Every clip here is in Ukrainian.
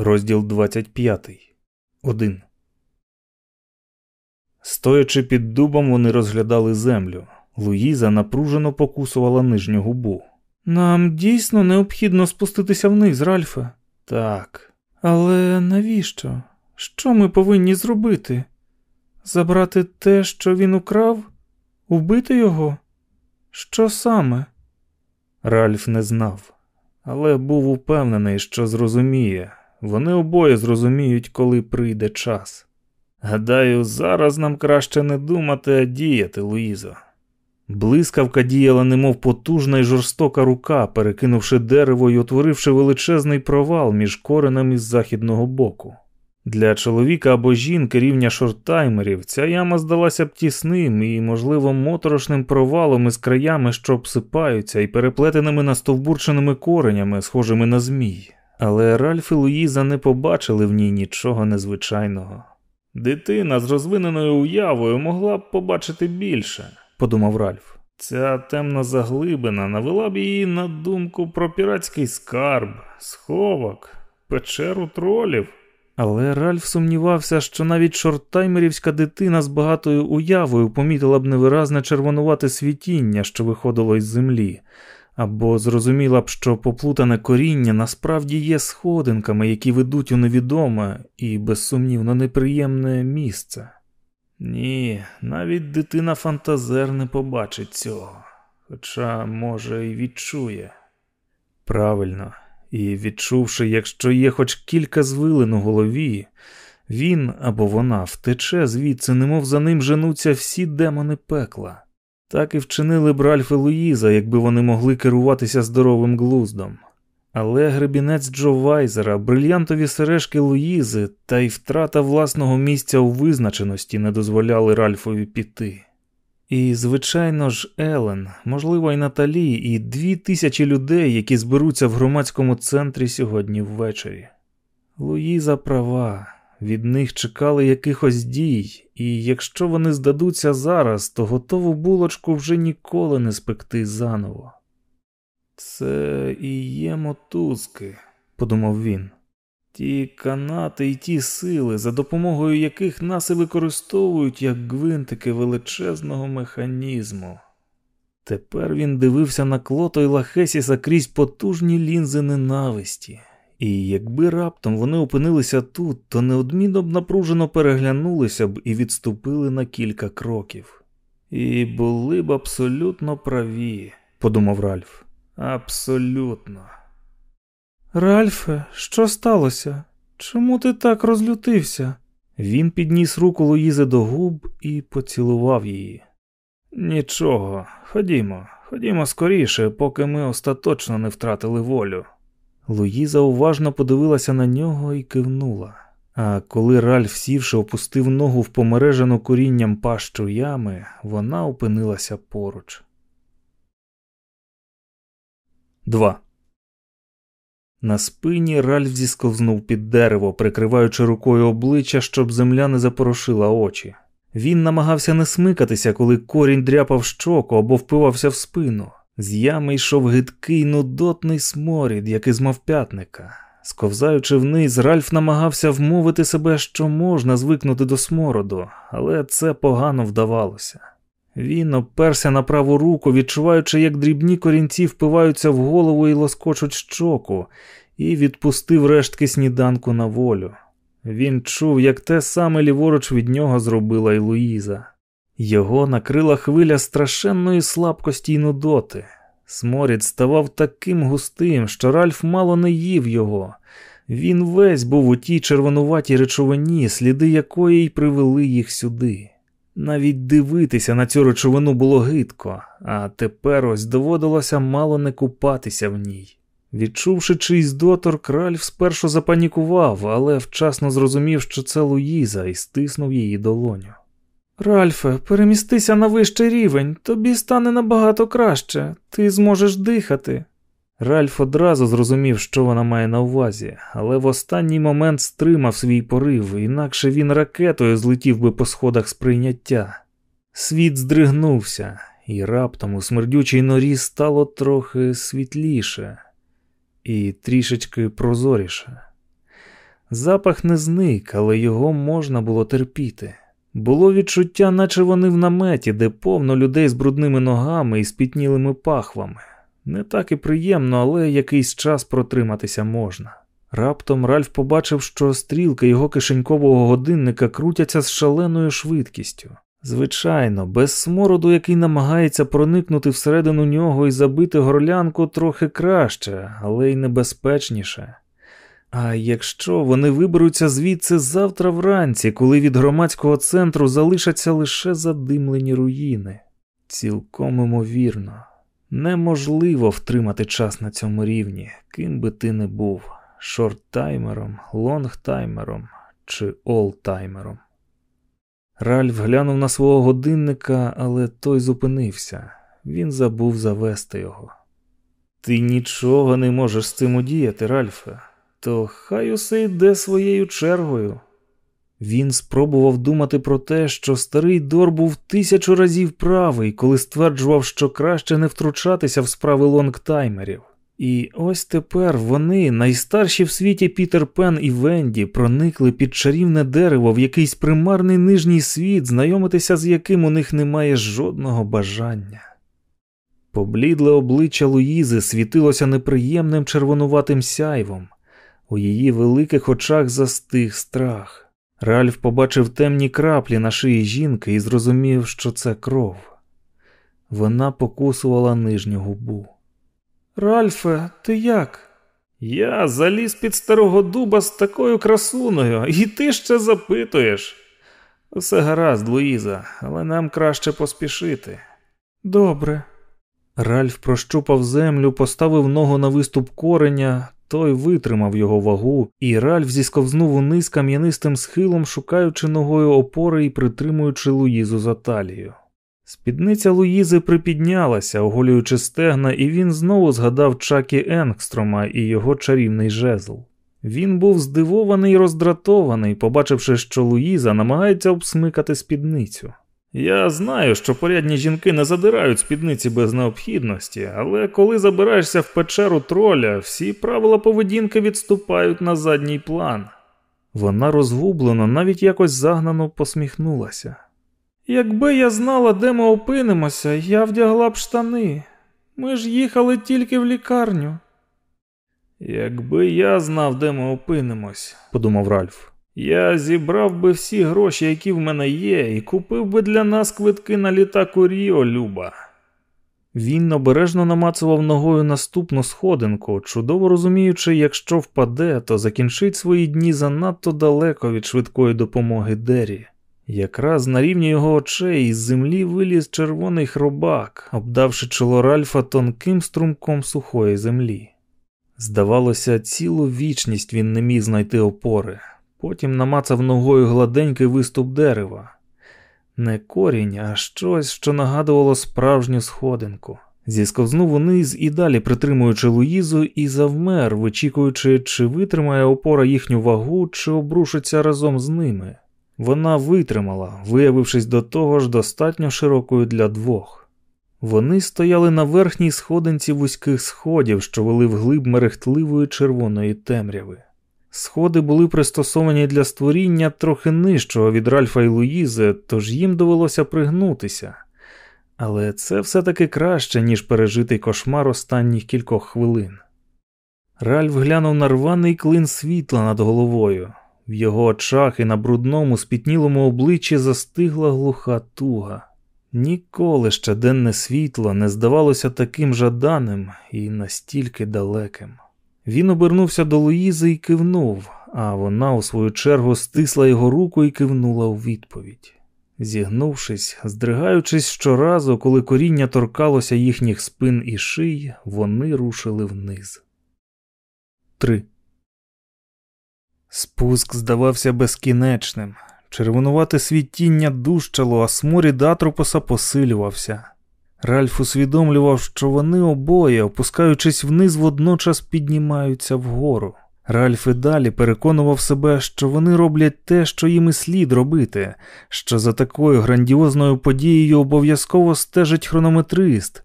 Розділ 25. 1. Стоячи під дубом, вони розглядали землю. Луїза напружено покусувала нижню губу. Нам дійсно необхідно спуститися вниз, Ральфе. Так. Але навіщо? Що ми повинні зробити? Забрати те, що він украв? Убити його? Що саме? Ральф не знав, але був упевнений, що зрозуміє. Вони обоє зрозуміють, коли прийде час. Гадаю, зараз нам краще не думати, а діяти, Луїзо. Блискавка діяла, немов потужна й жорстока рука, перекинувши дерево й утворивши величезний провал між коренем із західного боку. Для чоловіка або жінки рівня шорттаймерів ця яма здалася б тісним і, можливо, моторошним провалом із краями, що обсипаються, і переплетеними настовбурченими коренями, схожими на змій. Але Ральф і Луїза не побачили в ній нічого незвичайного. Дитина з розвиненою уявою могла б побачити більше, подумав Ральф. Ця темна заглибина навела б її на думку про піратський скарб, сховок, печеру тролів. Але Ральф сумнівався, що навіть шорттаймерівська дитина з багатою уявою помітила б невиразне червонувате світіння, що виходило із землі, або зрозуміла б, що поплутане коріння насправді є сходинками, які ведуть у невідоме і безсумнівно неприємне місце. Ні, навіть дитина фантазер не побачить цього, хоча, може, і відчує. Правильно, і відчувши, якщо є хоч кілька звилин у голові, він або вона втече звідси, немов за ним женуться всі демони пекла. Так і вчинили б Ральф і Луїза, якби вони могли керуватися здоровим глуздом. Але гребінець Джо Вайзера, брильянтові сережки Луїзи та й втрата власного місця у визначеності не дозволяли Ральфові піти. І, звичайно ж, Елен, можливо, і Наталі, і дві тисячі людей, які зберуться в громадському центрі сьогодні ввечері. Луїза права, від них чекали якихось дій, і якщо вони здадуться зараз, то готову булочку вже ніколи не спекти заново. Це і є мотузки, подумав він. Ті канати і ті сили, за допомогою яких нас і використовують як гвинтики величезного механізму. Тепер він дивився на клото й Лахесіса крізь потужні лінзи ненависті, і якби раптом вони опинилися тут, то неодмінно б напружено переглянулися б і відступили на кілька кроків. І були б абсолютно праві, подумав Ральф. Абсолютно. Ральфе, що сталося? Чому ти так розлютився? Він підніс руку Луїзи до губ і поцілував її. Нічого, ходімо, ходімо скоріше, поки ми остаточно не втратили волю. Луїза уважно подивилася на нього і кивнула. А коли Ральф, сівши, опустив ногу в помережену корінням пащу ями, вона опинилася поруч. 2. На спині Ральф зісковзнув під дерево, прикриваючи рукою обличчя, щоб земля не запорошила очі. Він намагався не смикатися, коли корінь дряпав щоку або впивався в спину. З ями йшов гидкий нудотний сморід, як із мавпятника. Сковзаючи вниз, Ральф намагався вмовити себе, що можна звикнути до смороду, але це погано вдавалося. Він оперся на праву руку, відчуваючи, як дрібні корінці впиваються в голову і лоскочуть щоку, і відпустив рештки сніданку на волю. Він чув, як те саме ліворуч від нього зробила й Луїза. Його накрила хвиля страшенної слабкості й нудоти. Сморід ставав таким густим, що Ральф мало не їв його. Він весь був у тій червонуватій речовині, сліди якої й привели їх сюди. Навіть дивитися на цю речовину було гидко, а тепер ось доводилося мало не купатися в ній. Відчувши чийсь доторк, Ральф спершу запанікував, але вчасно зрозумів, що це Луїза, і стиснув її долоню. Ральфе, перемістися на вищий рівень, тобі стане набагато краще, ти зможеш дихати. Ральф одразу зрозумів, що вона має на увазі, але в останній момент стримав свій порив, інакше він ракетою злетів би по сходах сприйняття. Світ здригнувся, і раптом у смердючій норі стало трохи світліше і трішечки прозоріше. Запах не зник, але його можна було терпіти. Було відчуття, наче вони в наметі, де повно людей з брудними ногами і спітнілими пахвами. Не так і приємно, але якийсь час протриматися можна. Раптом Ральф побачив, що стрілки його кишенькового годинника крутяться з шаленою швидкістю. Звичайно, без смороду, який намагається проникнути всередину нього і забити горлянку трохи краще, але й небезпечніше. А якщо вони виберуться звідси завтра вранці, коли від громадського центру залишаться лише задимлені руїни, цілком імовірно, неможливо втримати час на цьому рівні, ким би ти не був шорттаймером, лонгтаймером чи олтаймером. Ральф глянув на свого годинника, але той зупинився. Він забув завести його. Ти нічого не можеш з цим удіяти, Ральфе, то хай усе йде своєю чергою. Він спробував думати про те, що старий Дор був тисячу разів правий, коли стверджував, що краще не втручатися в справи лонгтаймерів. І ось тепер вони, найстарші в світі Пітер Пен і Венді, проникли під чарівне дерево в якийсь примарний нижній світ, знайомитися з яким у них немає жодного бажання. Поблідле обличчя Луїзи світилося неприємним червонуватим сяйвом, у її великих очах застиг страх. Ральф побачив темні краплі на шиї жінки і зрозумів, що це кров. Вона покусувала нижню губу. Ральфе, ти як? Я заліз під старого дуба з такою красуною, і ти ще запитуєш. Все гаразд, Луїза, але нам краще поспішити. Добре. Ральф прощупав землю, поставив ногу на виступ кореня, той витримав його вагу, і Ральф зісковзнув униз кам'янистим схилом, шукаючи ногою опори і притримуючи Луїзу за талію. Спідниця Луїзи припіднялася, оголюючи стегна, і він знову згадав Чакі Енгстрома і його чарівний жезл. Він був здивований і роздратований, побачивши, що Луїза намагається обсмикати спідницю. Я знаю, що порядні жінки не задирають спідниці без необхідності, але коли забираєшся в печеру троля, всі правила поведінки відступають на задній план. Вона розгублено, навіть якось загнано посміхнулася. Якби я знала, де ми опинимося, я вдягла б штани. Ми ж їхали тільки в лікарню. Якби я знав, де ми опинимось, подумав Ральф. Я зібрав би всі гроші, які в мене є, і купив би для нас квитки на літак у Ріо, Люба. Він обережно намацував ногою наступну сходинку, чудово розуміючи, якщо впаде, то закінчить свої дні занадто далеко від швидкої допомоги Дері. Якраз на рівні його очей із землі виліз червоний хробак, обдавши чоло Ральфа тонким струмком сухої землі. Здавалося, цілу вічність він не міг знайти опори, потім намацав ногою гладенький виступ дерева. Не корінь, а щось, що нагадувало справжню сходинку. Зісковзнув униз і далі притримуючи Луїзу, і завмер, вичікуючи, чи витримає опора їхню вагу, чи обрушиться разом з ними. Вона витримала, виявившись до того ж достатньо широкою для двох. Вони стояли на верхній сходинці вузьких сходів, що вели вглиб мерехтливої червоної темряви. Сходи були пристосовані для створіння трохи нижчого від Ральфа і Луїзи, тож їм довелося пригнутися. Але це все-таки краще, ніж пережитий кошмар останніх кількох хвилин. Ральф глянув на рваний клин світла над головою. В його очах і на брудному, спітнілому обличчі застигла глуха туга. Ніколи ще денне світло не здавалося таким жаданим і настільки далеким. Він обернувся до Луїзи і кивнув, а вона, у свою чергу, стисла його руку і кивнула у відповідь. Зігнувшись, здригаючись щоразу, коли коріння торкалося їхніх спин і ший, вони рушили вниз. 3. Спуск здавався безкінечним. Червонувате світіння дужчало, а сморід Атропоса посилювався. Ральф усвідомлював, що вони обоє, опускаючись вниз, водночас піднімаються вгору. Ральф і далі переконував себе, що вони роблять те, що їм і слід робити, що за такою грандіозною подією обов'язково стежить хронометрист,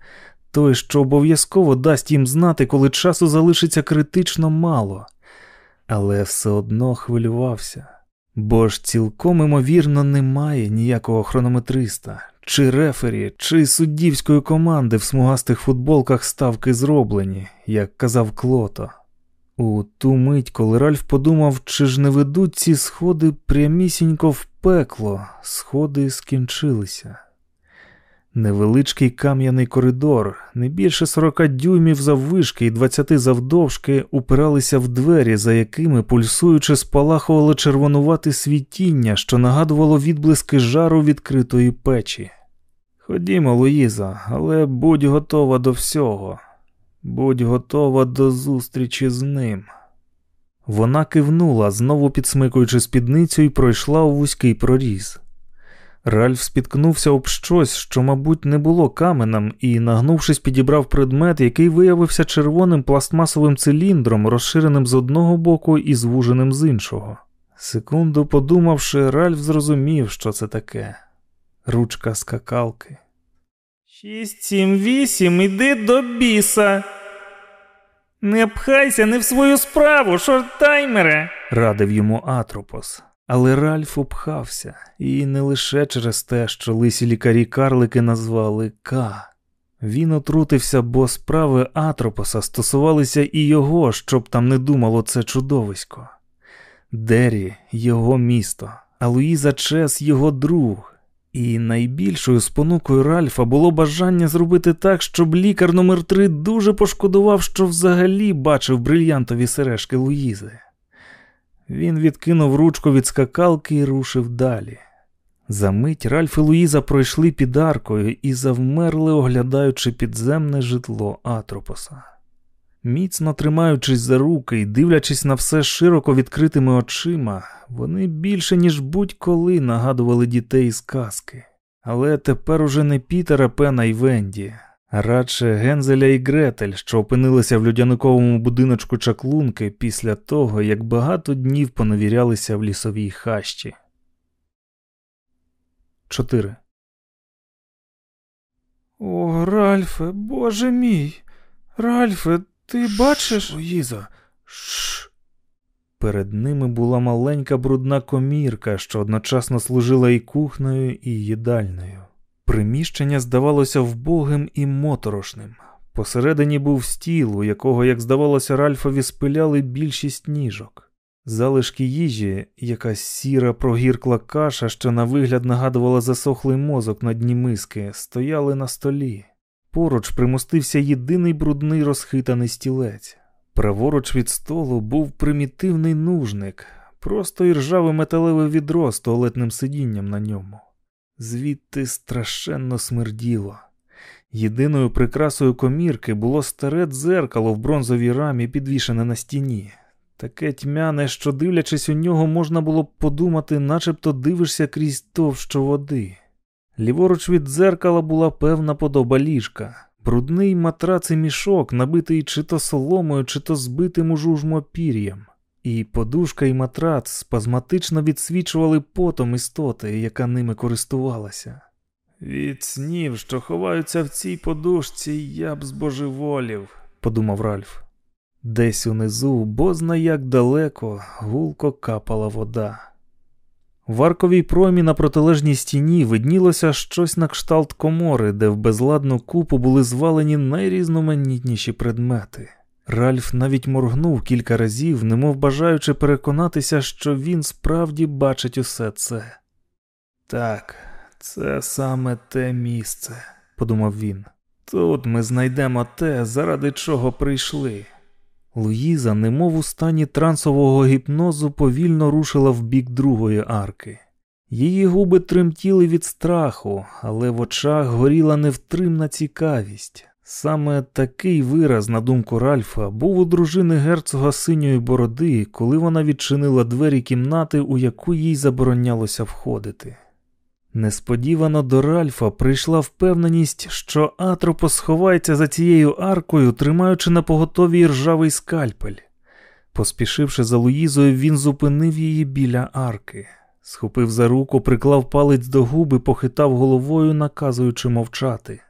той, що обов'язково дасть їм знати, коли часу залишиться критично мало. але все одно хвилювався. Бо ж цілком імовірно немає ніякого хронометриста, чи рефері, чи суддівської команди в смугастих футболках ставки зроблені, як казав Клото. У ту мить, коли Ральф подумав, чи ж не ведуть ці сходи прямісінько в пекло, сходи скінчилися. Невеличкий кам'яний коридор, не більше сорока дюймів заввишки і двадцяти завдовжки, упиралися в двері, за якими пульсуючи спалахувало червонувати світіння, що нагадувало відблиски жару відкритої печі. Ходімо, Луїза, але будь готова до всього, будь готова до зустрічі з ним. Вона кивнула, знову підсмикуючи спідницю, і пройшла у вузький проріз. Ральф спіткнувся об щось, що, мабуть, не було каменем, і, нагнувшись, підібрав предмет, який виявився червоним пластмасовим циліндром, розширеним з одного боку і звуженим з іншого. Секунду подумавши, Ральф зрозумів, що це таке ручка скакалки. Шість, сім, вісім, іди до біса. Не пхайся не в свою справу, шорттаймере, радив йому Атропос. Але Ральф обхався, і не лише через те, що лисі лікарі карлики назвали К. Він отрутився, бо справи Атропоса стосувалися і його, щоб там не думало це чудовисько. Дері його місто, а Луїза Чес його друг. І найбільшою спонукою Ральфа було бажання зробити так, щоб лікар номер 3 дуже пошкодував, що взагалі бачив брильянтові сережки Луїзи. Він відкинув ручку від скакалки і рушив далі. Замить Ральф і Луїза пройшли під аркою і завмерли, оглядаючи підземне житло Атропоса. Міцно тримаючись за руки і дивлячись на все широко відкритими очима, вони більше, ніж будь-коли нагадували дітей з казки. Але тепер уже не Пітера, Пена і Венді, радше Гензеля і Гретель, що опинилися в людяниковому будиночку чаклунки після того, як багато днів поневірялися в лісовій хащі. 4. О, Ральфе, боже мій. Ральфе, ти бачиш? Луїза, Шш. Перед ними була маленька брудна комірка, що одночасно служила і кухнею, і їдальною. Приміщення здавалося вбогим і моторошним. Посередині був стіл, у якого, як здавалося, Ральфові спиляли більшість ніжок. Залишки їжі, якась сіра прогіркла каша, що на вигляд нагадувала засохлий мозок на дні миски, стояли на столі. Поруч примостився єдиний брудний розхитаний стілець. Праворуч від столу був примітивний нужник, просто іржаве металеве відро з туалетним сидінням на ньому. Звідти страшенно смерділо. Єдиною прикрасою комірки було старе дзеркало в бронзовій рамі, підвішене на стіні. Таке тьмяне, що, дивлячись у нього, можна було б подумати, начебто дивишся крізь товщу води. Ліворуч від дзеркала була певна подоба ліжка, брудний матраций мішок, набитий чи то соломою, чи то збитим у жужмо пір'ям і подушка і матрац спазматично відсвічували потом істоти, яка ними користувалася. Від снів, що ховаються в цій подушці, я б збожеволів, подумав Ральф. Десь унизу, бозна як далеко, гулко капала вода. В арковій промі на протилежній стіні виднілося щось на кшталт комори, де в безладну купу були звалені найрізноманітніші предмети. Ральф навіть моргнув кілька разів, немов бажаючи переконатися, що він справді бачить усе це. Так, це саме те місце, подумав він. Тут ми знайдемо те, заради чого прийшли. Луїза, немов у стані трансового гіпнозу, повільно рушила в бік другої арки. Її губи тремтіли від страху, але в очах горіла невтримна цікавість. Саме такий вираз, на думку Ральфа, був у дружини герцога синьої бороди, коли вона відчинила двері кімнати, у яку їй заборонялося входити. Несподівано до Ральфа прийшла впевненість, що Атропос сховається за цією аркою, тримаючи на поготові ржавий скальпель. Поспішивши за Луїзою, він зупинив її біля арки, схопив за руку, приклав палець до губи, похитав головою, наказуючи мовчати.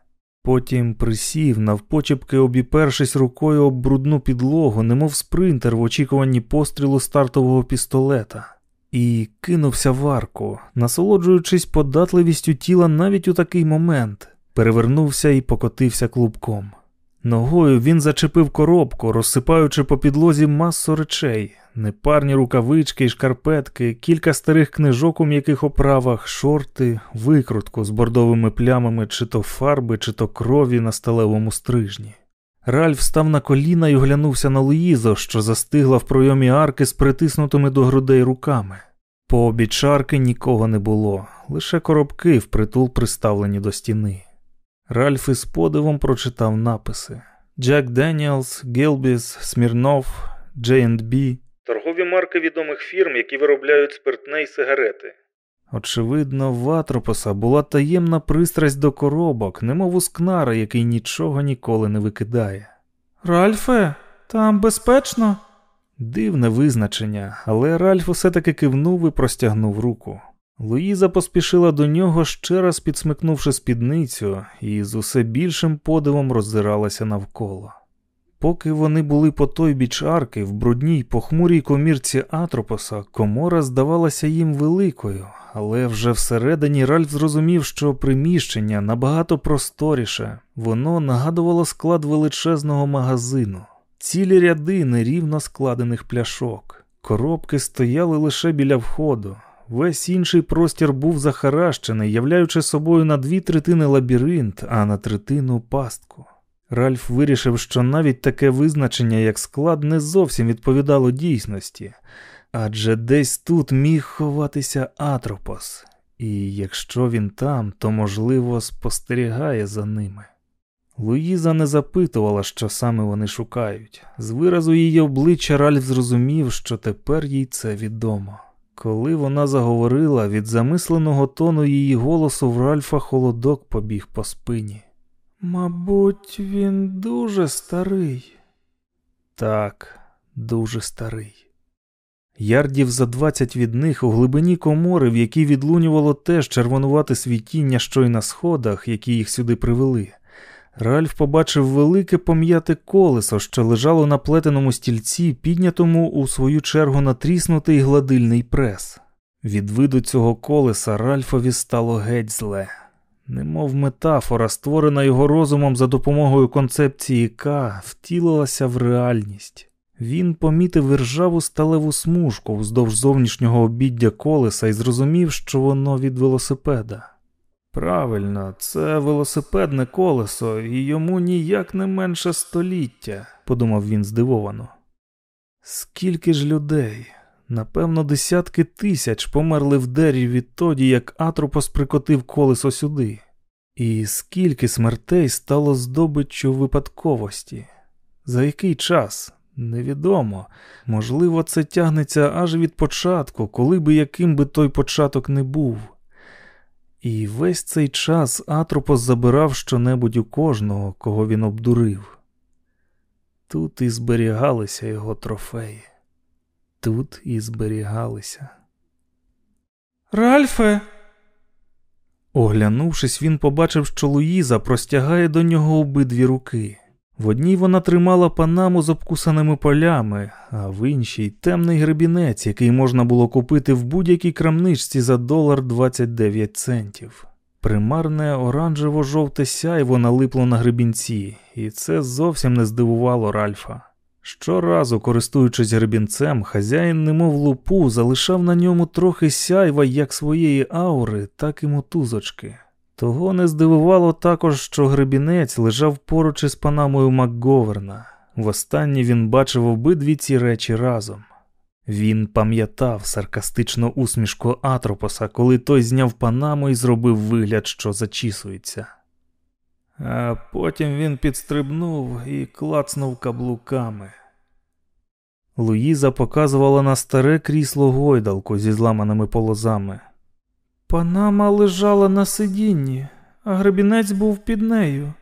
Потім присів, навпочепки обіпершись рукою об брудну підлогу, немов спринтер в очікуванні пострілу стартового пістолета, і кинувся в арку, насолоджуючись податливістю тіла навіть у такий момент, перевернувся і покотився клубком. Ногою він зачепив коробку, розсипаючи по підлозі масу речей, непарні рукавички й шкарпетки, кілька старих книжок у м'яких оправах, шорти, викрутку з бордовими плямами, чи то фарби, чи то крові на сталевому стрижні. Ральф став на коліна і оглянувся на Луїзо, що застигла в пройомі арки з притиснутими до грудей руками. По обіч арки нікого не було, лише коробки впритул приставлені до стіни. Ральф із подивом прочитав написи: Джек Деніелс, Гілбіс, Смірнов, J&B. Торгові марки відомих фірм, які виробляють спиртне й сигарети. Очевидно, в Атропоса була таємна пристрасть до коробок, немов у скнара, який нічого ніколи не викидає. Ральфе, там безпечно? Дивне визначення, але Ральф усе таки кивнув і простягнув руку. Луїза поспішила до нього, ще раз підсмикнувши спідницю, і з усе більшим подивом роззиралася навколо. Поки вони були по той біч арки, в брудній похмурій комірці Атропоса, комора здавалася їм великою, але вже всередині Ральф зрозумів, що приміщення набагато просторіше, воно нагадувало склад величезного магазину, цілі ряди нерівно складених пляшок. Коробки стояли лише біля входу, Весь інший простір був захаращений, являючи собою на дві третини лабіринт, а на третину пастку. Ральф вирішив, що навіть таке визначення, як склад, не зовсім відповідало дійсності, адже десь тут міг ховатися Атропос, і якщо він там, то, можливо, спостерігає за ними. Луїза не запитувала, що саме вони шукають. З виразу її обличчя Ральф зрозумів, що тепер їй це відомо. Коли вона заговорила, від замисленого тону її голосу в Ральфа холодок побіг по спині. Мабуть, він дуже старий. Так, дуже старий. Ярдів за двадцять від них у глибині комори, в якій відлунювало теж червонувате світіння, що й на сходах, які їх сюди привели. Ральф побачив велике пом'яте колесо, що лежало на плетеному стільці, піднятому у свою чергу натріснутий гладильний прес. Від виду цього колеса Ральфові стало геть зле, немов метафора, створена його розумом за допомогою концепції К, втілилася в реальність. Він помітив ржаву сталеву смужку вздовж зовнішнього обіддя колеса і зрозумів, що воно від велосипеда. Правильно, це велосипедне колесо, і йому ніяк не менше століття, подумав він здивовано. Скільки ж людей, напевно, десятки тисяч померли в дері відтоді, як Атропос прикотив колесо сюди, і скільки смертей стало здобиччю випадковості? За який час? Невідомо. Можливо, це тягнеться аж від початку, коли би яким би той початок не був. І весь цей час Атропос забирав щонебудь у кожного, кого він обдурив. Тут і зберігалися його трофеї, тут і зберігалися. Ральфе. Оглянувшись, він побачив, що Луїза простягає до нього обидві руки. В одній вона тримала панаму з обкусаними полями, а в іншій темний гребінець, який можна було купити в будь-якій крамничці за долар 29 центів. Примарне оранжево-жовте сяйво налипло на гребінці, і це зовсім не здивувало Ральфа. Щоразу, користуючись гребінцем, хазяїн, немов лупу, залишав на ньому трохи сяйва як своєї аури, так і мотузочки. Того не здивувало також, що гребінець лежав поруч із панамою Макговерна. Востаннє він бачив обидві ці речі разом. Він пам'ятав саркастичну усмішку Атропоса, коли той зняв панаму і зробив вигляд, що зачісується. А потім він підстрибнув і клацнув каблуками. Луїза показувала на старе крісло гойдалку зі зламаними полозами. Панама лежала на сидінні, а гребінець був під нею.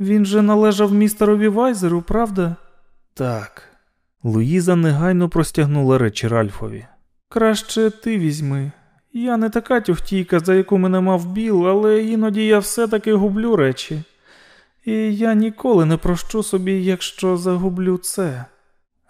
Він же належав містерові Вайзеру, правда? Так. Луїза негайно простягнула речі Ральфові. Краще ти візьми. Я не така тюхтійка, за яку мене мав біл, але іноді я все-таки гублю речі. і я ніколи не прощу собі, якщо загублю це.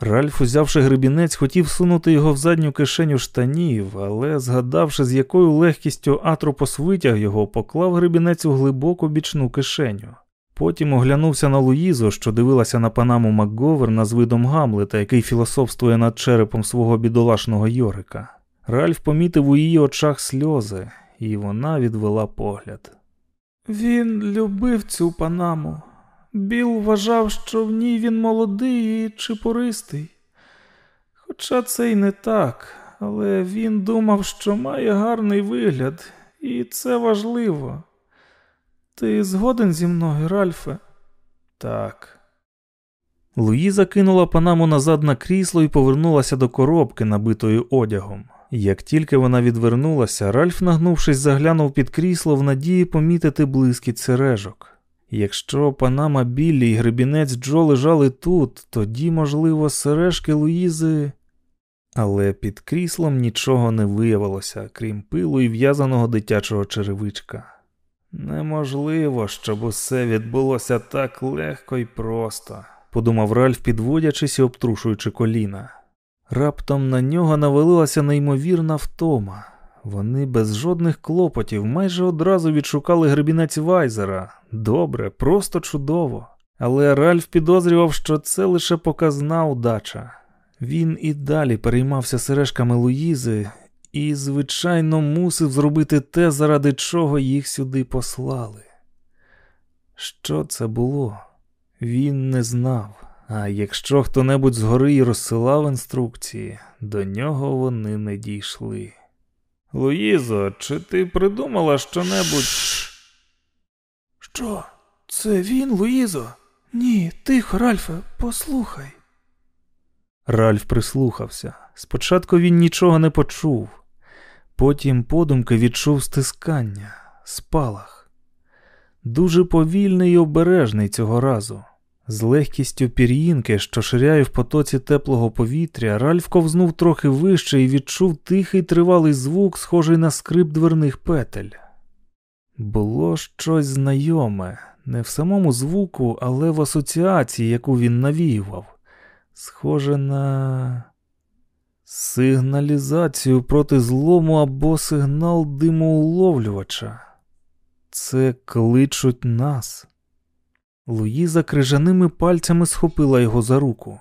Ральф, узявши гребінець, хотів сунути його в задню кишеню штанів, але, згадавши, з якою легкістю Атропос витяг його, поклав гребінець у глибоку бічну кишеню. Потім оглянувся на Луїзу, що дивилася на панаму МакГоверна з видом Гамлета, який філософствує над черепом свого бідолашного Йорика. Ральф помітив у її очах сльози, і вона відвела погляд. Він любив цю панаму. Біл вважав, що в ній він молодий і чипористий. Хоча це й не так, але він думав, що має гарний вигляд, і це важливо. Ти згоден зі мною, Ральфе? Так. Луїза кинула панаму назад на крісло і повернулася до коробки, набитої одягом. Як тільки вона відвернулася, Ральф, нагнувшись, заглянув під крісло в надії помітити блискіт сережок. Якщо панама Біллі і гребінець Джо лежали тут, тоді, можливо, сережки Луїзи. Але під кріслом нічого не виявилося, крім пилу і в'язаного дитячого черевичка. Неможливо, щоб усе відбулося так легко і просто, подумав Ральф, підводячись і обтрушуючи коліна. Раптом на нього навалилася неймовірна втома. Вони без жодних клопотів майже одразу відшукали гребінець Вайзера. Добре, просто чудово. Але Ральф підозрював, що це лише показна удача. Він і далі переймався сережками Луїзи і, звичайно, мусив зробити те, заради чого їх сюди послали. Що це було? Він не знав. А якщо хто небудь згори і розсилав інструкції, до нього вони не дійшли. Луїзо, чи ти придумала щонебудь? Що? Це він, Луїзо? Ні, тихо, Ральфе, послухай. Ральф прислухався. Спочатку він нічого не почув, потім подумки відчув стискання, спалах. Дуже повільний і обережний цього разу. З легкістю пір'їнки, що ширяє в потоці теплого повітря, Ральф ковзнув трохи вище і відчув тихий тривалий звук, схожий на скрип дверних петель. Було щось знайоме, не в самому звуку, але в асоціації, яку він навіював, схоже на сигналізацію проти злому або сигнал димоуловлювача. Це кличуть нас. Луїза крижаними пальцями схопила його за руку.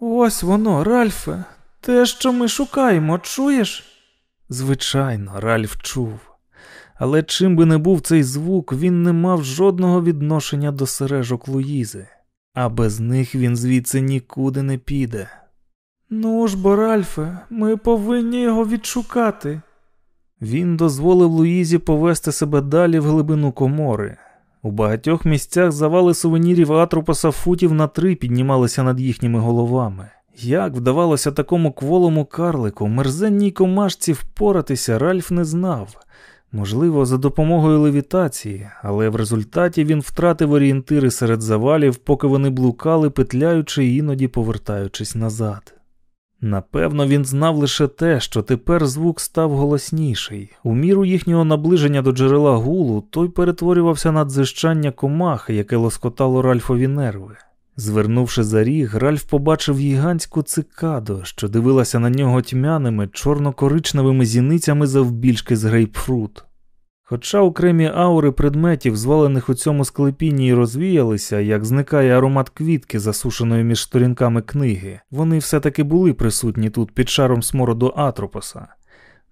Ось воно, Ральфе, те, що ми шукаємо, чуєш? Звичайно, Ральф чув. Але чим би не був цей звук, він не мав жодного відношення до сережок Луїзи, а без них він звідси нікуди не піде. Ну ж бо, Ральфе, ми повинні його відшукати. Він дозволив Луїзі повести себе далі в глибину комори. У багатьох місцях завали сувенірів Атропоса футів на три піднімалися над їхніми головами. Як вдавалося такому кволому карлику, мерзенній комашці впоратися, Ральф не знав. Можливо, за допомогою левітації, але в результаті він втратив орієнтири серед завалів, поки вони блукали, петляючи іноді повертаючись назад. Напевно, він знав лише те, що тепер звук став голосніший. У міру їхнього наближення до джерела гулу той перетворювався на дзищання комахи, яке лоскотало Ральфові нерви. Звернувши за ріг, Ральф побачив гігантську цикаду, що дивилася на нього тьмяними, чорно-коричневими зіницями завбільшки з грейпфрут. Хоча окремі аури предметів, звалених у цьому склепінні, й розвіялися, як зникає аромат квітки, засушеної між сторінками книги, вони все-таки були присутні тут під шаром смороду Атропоса.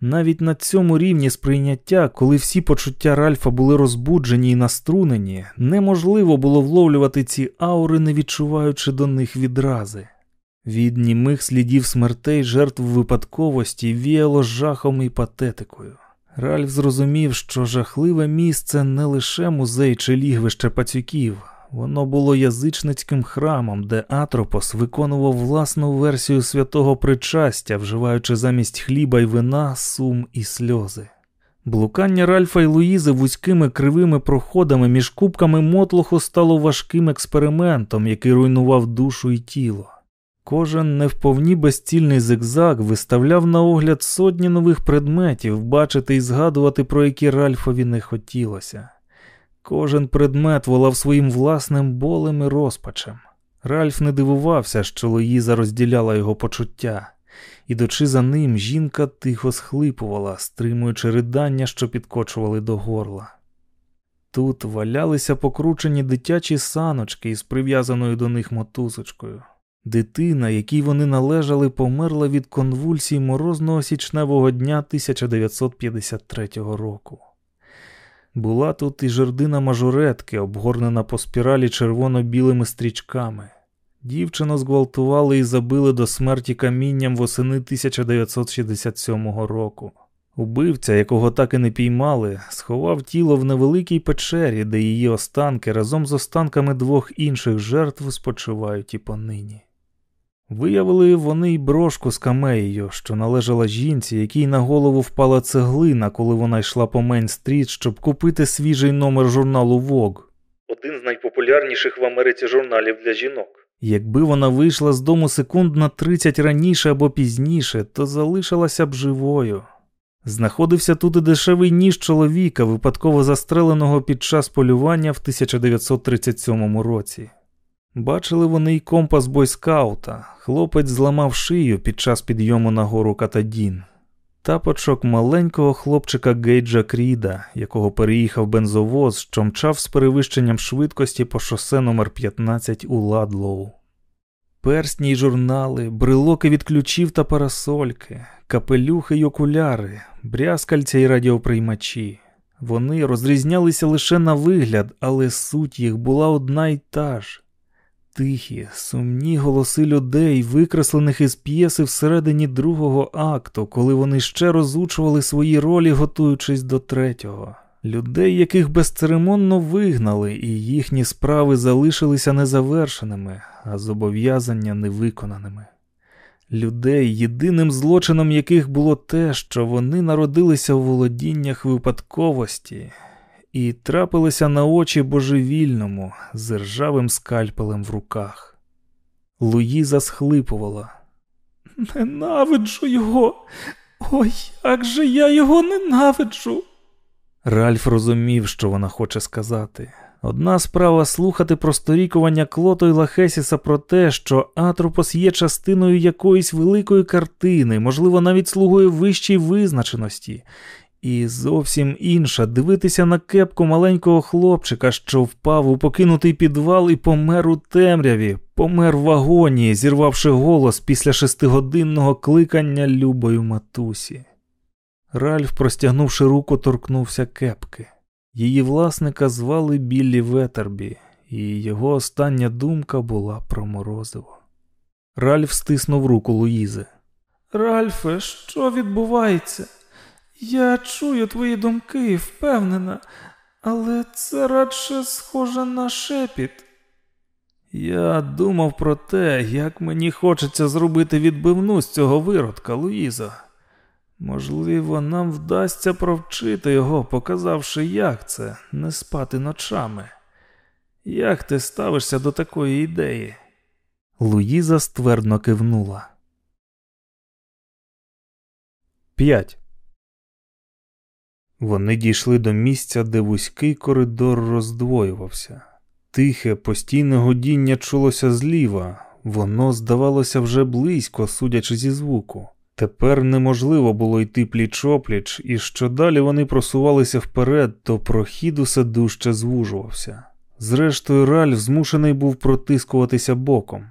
Навіть на цьому рівні сприйняття, коли всі почуття Ральфа були розбуджені і наструнені, неможливо було вловлювати ці аури, не відчуваючи до них відрази. Від німих слідів смертей жертв випадковості віяло жахом і патетикою. Ральф зрозумів, що жахливе місце не лише музей чи лігвище пацюків, воно було язичницьким храмом, де Атропос виконував власну версію святого причастя, вживаючи замість хліба й вина сум і сльози. Блукання Ральфа і Луїзи вузькими кривими проходами між кубками мотлоху стало важким експериментом, який руйнував душу і тіло. Кожен невповні безцільний зигзаг виставляв на огляд сотні нових предметів, бачити і згадувати, про які Ральфові не хотілося. Кожен предмет волав своїм власним болем і розпачем. Ральф не дивувався, що Луїза розділяла його почуття. Ідучи за ним, жінка тихо схлипувала, стримуючи ридання, що підкочували до горла. Тут валялися покручені дитячі саночки із прив'язаною до них мотузочкою. Дитина, якій вони належали, померла від конвульсій морозного січневого дня 1953 року. Була тут і жердина мажоретки, обгорнена по спіралі червоно-білими стрічками. Дівчину зґвалтували і забили до смерті камінням восени 1967 року. Убивця, якого так і не піймали, сховав тіло в невеликій печері, де її останки разом з останками двох інших жертв спочивають і понині. Виявили вони й брошку з камеєю, що належала жінці, якій на голову впала цеглина, коли вона йшла по Мейн-стріт, щоб купити свіжий номер журналу Vogue. Один з найпопулярніших в Америці журналів для жінок. Якби вона вийшла з дому секунд на 30 раніше або пізніше, то залишилася б живою. Знаходився тут і дешевий ніж чоловіка, випадково застреленого під час полювання в 1937 році. Бачили вони й компас бойскаута. Хлопець зламав шию під час підйому на гору Катадін. Тапочок маленького хлопчика Гейджа Кріда, якого переїхав бензовоз, що мчав з перевищенням швидкості по шосе номер 15 у Ладлоу. Персні й журнали, брелоки від ключів та парасольки, капелюхи й окуляри, брязкальця й радіоприймачі. Вони розрізнялися лише на вигляд, але суть їх була одна й та ж. Тихі, сумні голоси людей, викреслених із п'єси всередині другого акту, коли вони ще розучували свої ролі, готуючись до третього, людей, яких безцеремонно вигнали, і їхні справи залишилися незавершеними, а зобов'язання невиконаними. Людей, єдиним злочином яких було те, що вони народилися у володіннях випадковості і трапилися на очі божевільному, з ржавим скальпелем в руках. Луїза схлипувала. Ненавиджу його. Ой, як же я його ненавиджу. Ральф розумів, що вона хоче сказати. Одна справа слухати просторікування Клото й Лахесіса про те, що Атропос є частиною якоїсь великої картини, можливо, навіть слугою вищій визначеності, і зовсім інша дивитися на кепку маленького хлопчика, що впав у покинутий підвал і помер у темряві, помер в вагоні, зірвавши голос після шестигодинного кликання любою матусі. Ральф, простягнувши руку, торкнувся кепки. Її власника звали Біллі Ветербі, і його остання думка була про морозиво. Ральф стиснув руку Луїзи. Ральфе, що відбувається? Я чую твої думки, впевнена, але це радше схоже на шепіт. Я думав про те, як мені хочеться зробити відбивну з цього виродка, Луїза. Можливо, нам вдасться провчити його, показавши, як це не спати ночами. Як ти ставишся до такої ідеї? Луїза ствердно кивнула. 5. Вони дійшли до місця, де вузький коридор роздвоювався. Тихе, постійне годіння чулося зліва, воно здавалося вже близько, судячи зі звуку. Тепер неможливо було йти пліч опліч, і що далі вони просувалися вперед, то прохід усе дужче звужувався. Зрештою, Ральф змушений був протискуватися боком.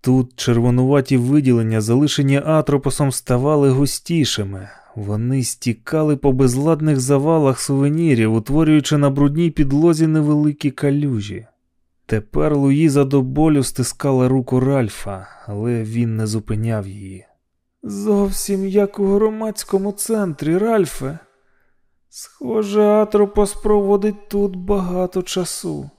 Тут червонуваті виділення, залишені атропосом, ставали густішими, вони стікали по безладних завалах сувенірів, утворюючи на брудній підлозі невеликі калюжі. Тепер Луїза до болю стискала руку Ральфа, але він не зупиняв її. Зовсім як у громадському центрі, Ральфе. Схоже, Атропос проводить тут багато часу.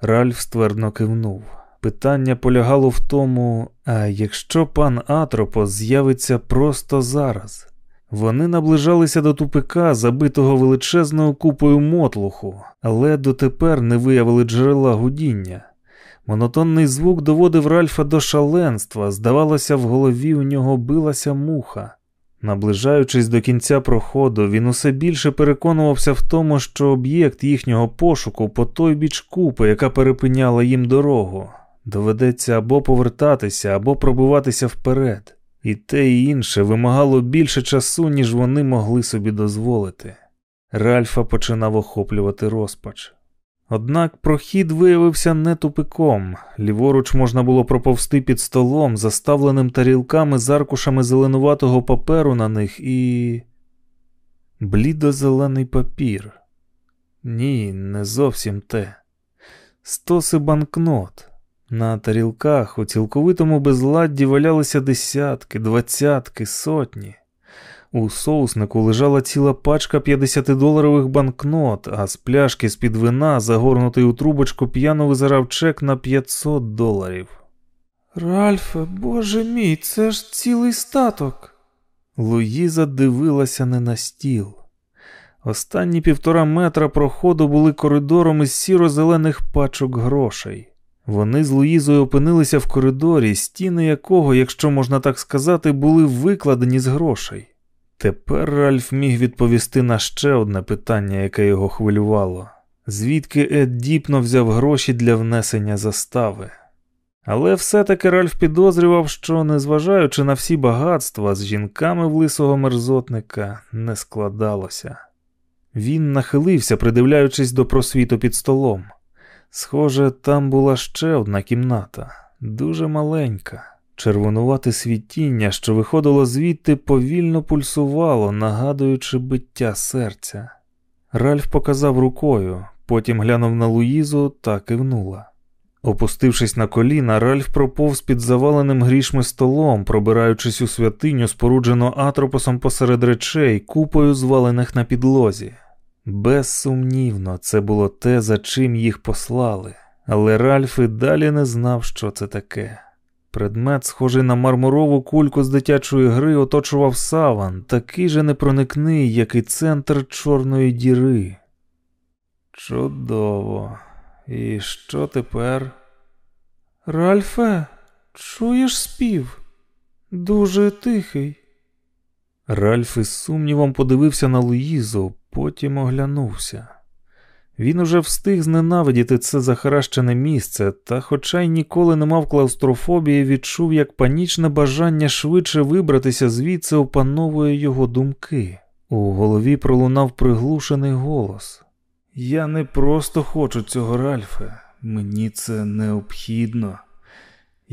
Ральф ствердно кивнув. Питання полягало в тому, а якщо пан Атропос з'явиться просто зараз, вони наближалися до тупика, забитого величезною купою мотлуху, але дотепер не виявили джерела гудіння. Монотонний звук доводив Ральфа до шаленства, здавалося, в голові у нього билася муха. Наближаючись до кінця проходу, він усе більше переконувався в тому, що об'єкт їхнього пошуку по той біч купи, яка перепиняла їм дорогу, доведеться або повертатися, або пробиватися вперед, і те і інше вимагало більше часу, ніж вони могли собі дозволити. Ральфа починав охоплювати розпач. Однак прохід виявився не тупиком, ліворуч можна було проповсти під столом, заставленим тарілками з аркушами зеленуватого паперу на них і. Блідо-зелений папір. Ні, не зовсім те. Стоси банкнот. На тарілках у цілковитому безладді валялися десятки, двадцятки, сотні. У соуснику лежала ціла пачка 50-доларових банкнот, а з пляшки з-під вина, загорнутий у трубочку, п'яно визирав чек на 500 доларів. Ральфе, боже мій, це ж цілий статок. Луїза дивилася не на стіл. Останні півтора метра проходу були коридором із сіро-зелених пачок грошей. Вони з Луїзою опинилися в коридорі, стіни якого, якщо можна так сказати, були викладені з грошей. Тепер Ральф міг відповісти на ще одне питання, яке його хвилювало звідки Ед Діпно взяв гроші для внесення застави. Але все-таки Ральф підозрював, що, незважаючи на всі багатства, з жінками в лисого мерзотника не складалося. Він нахилився, придивляючись до просвіту під столом. Схоже, там була ще одна кімната, дуже маленька. Червонувате світіння, що виходило звідти, повільно пульсувало, нагадуючи биття серця. Ральф показав рукою, потім глянув на Луїзу та кивнула. Опустившись на коліна, Ральф проповз під заваленим грішми столом, пробираючись у святиню, споруджену атропосом посеред речей, купою звалених на підлозі. Безсумнівно, це було те, за чим їх послали, але Ральф і далі не знав, що це таке. Предмет, схожий на мармурову кульку з дитячої гри, оточував саван, такий же непроникний, як і центр чорної діри. Чудово. І що тепер? Ральфе, чуєш спів? Дуже тихий. Ральф із сумнівом подивився на Луїзу, потім оглянувся. Він уже встиг зненавидіти це захаращене місце, та, хоча й ніколи не мав клаустрофобії, відчув, як панічне бажання швидше вибратися звідси опановує його думки. У голові пролунав приглушений голос. Я не просто хочу цього, Ральфе, мені це необхідно.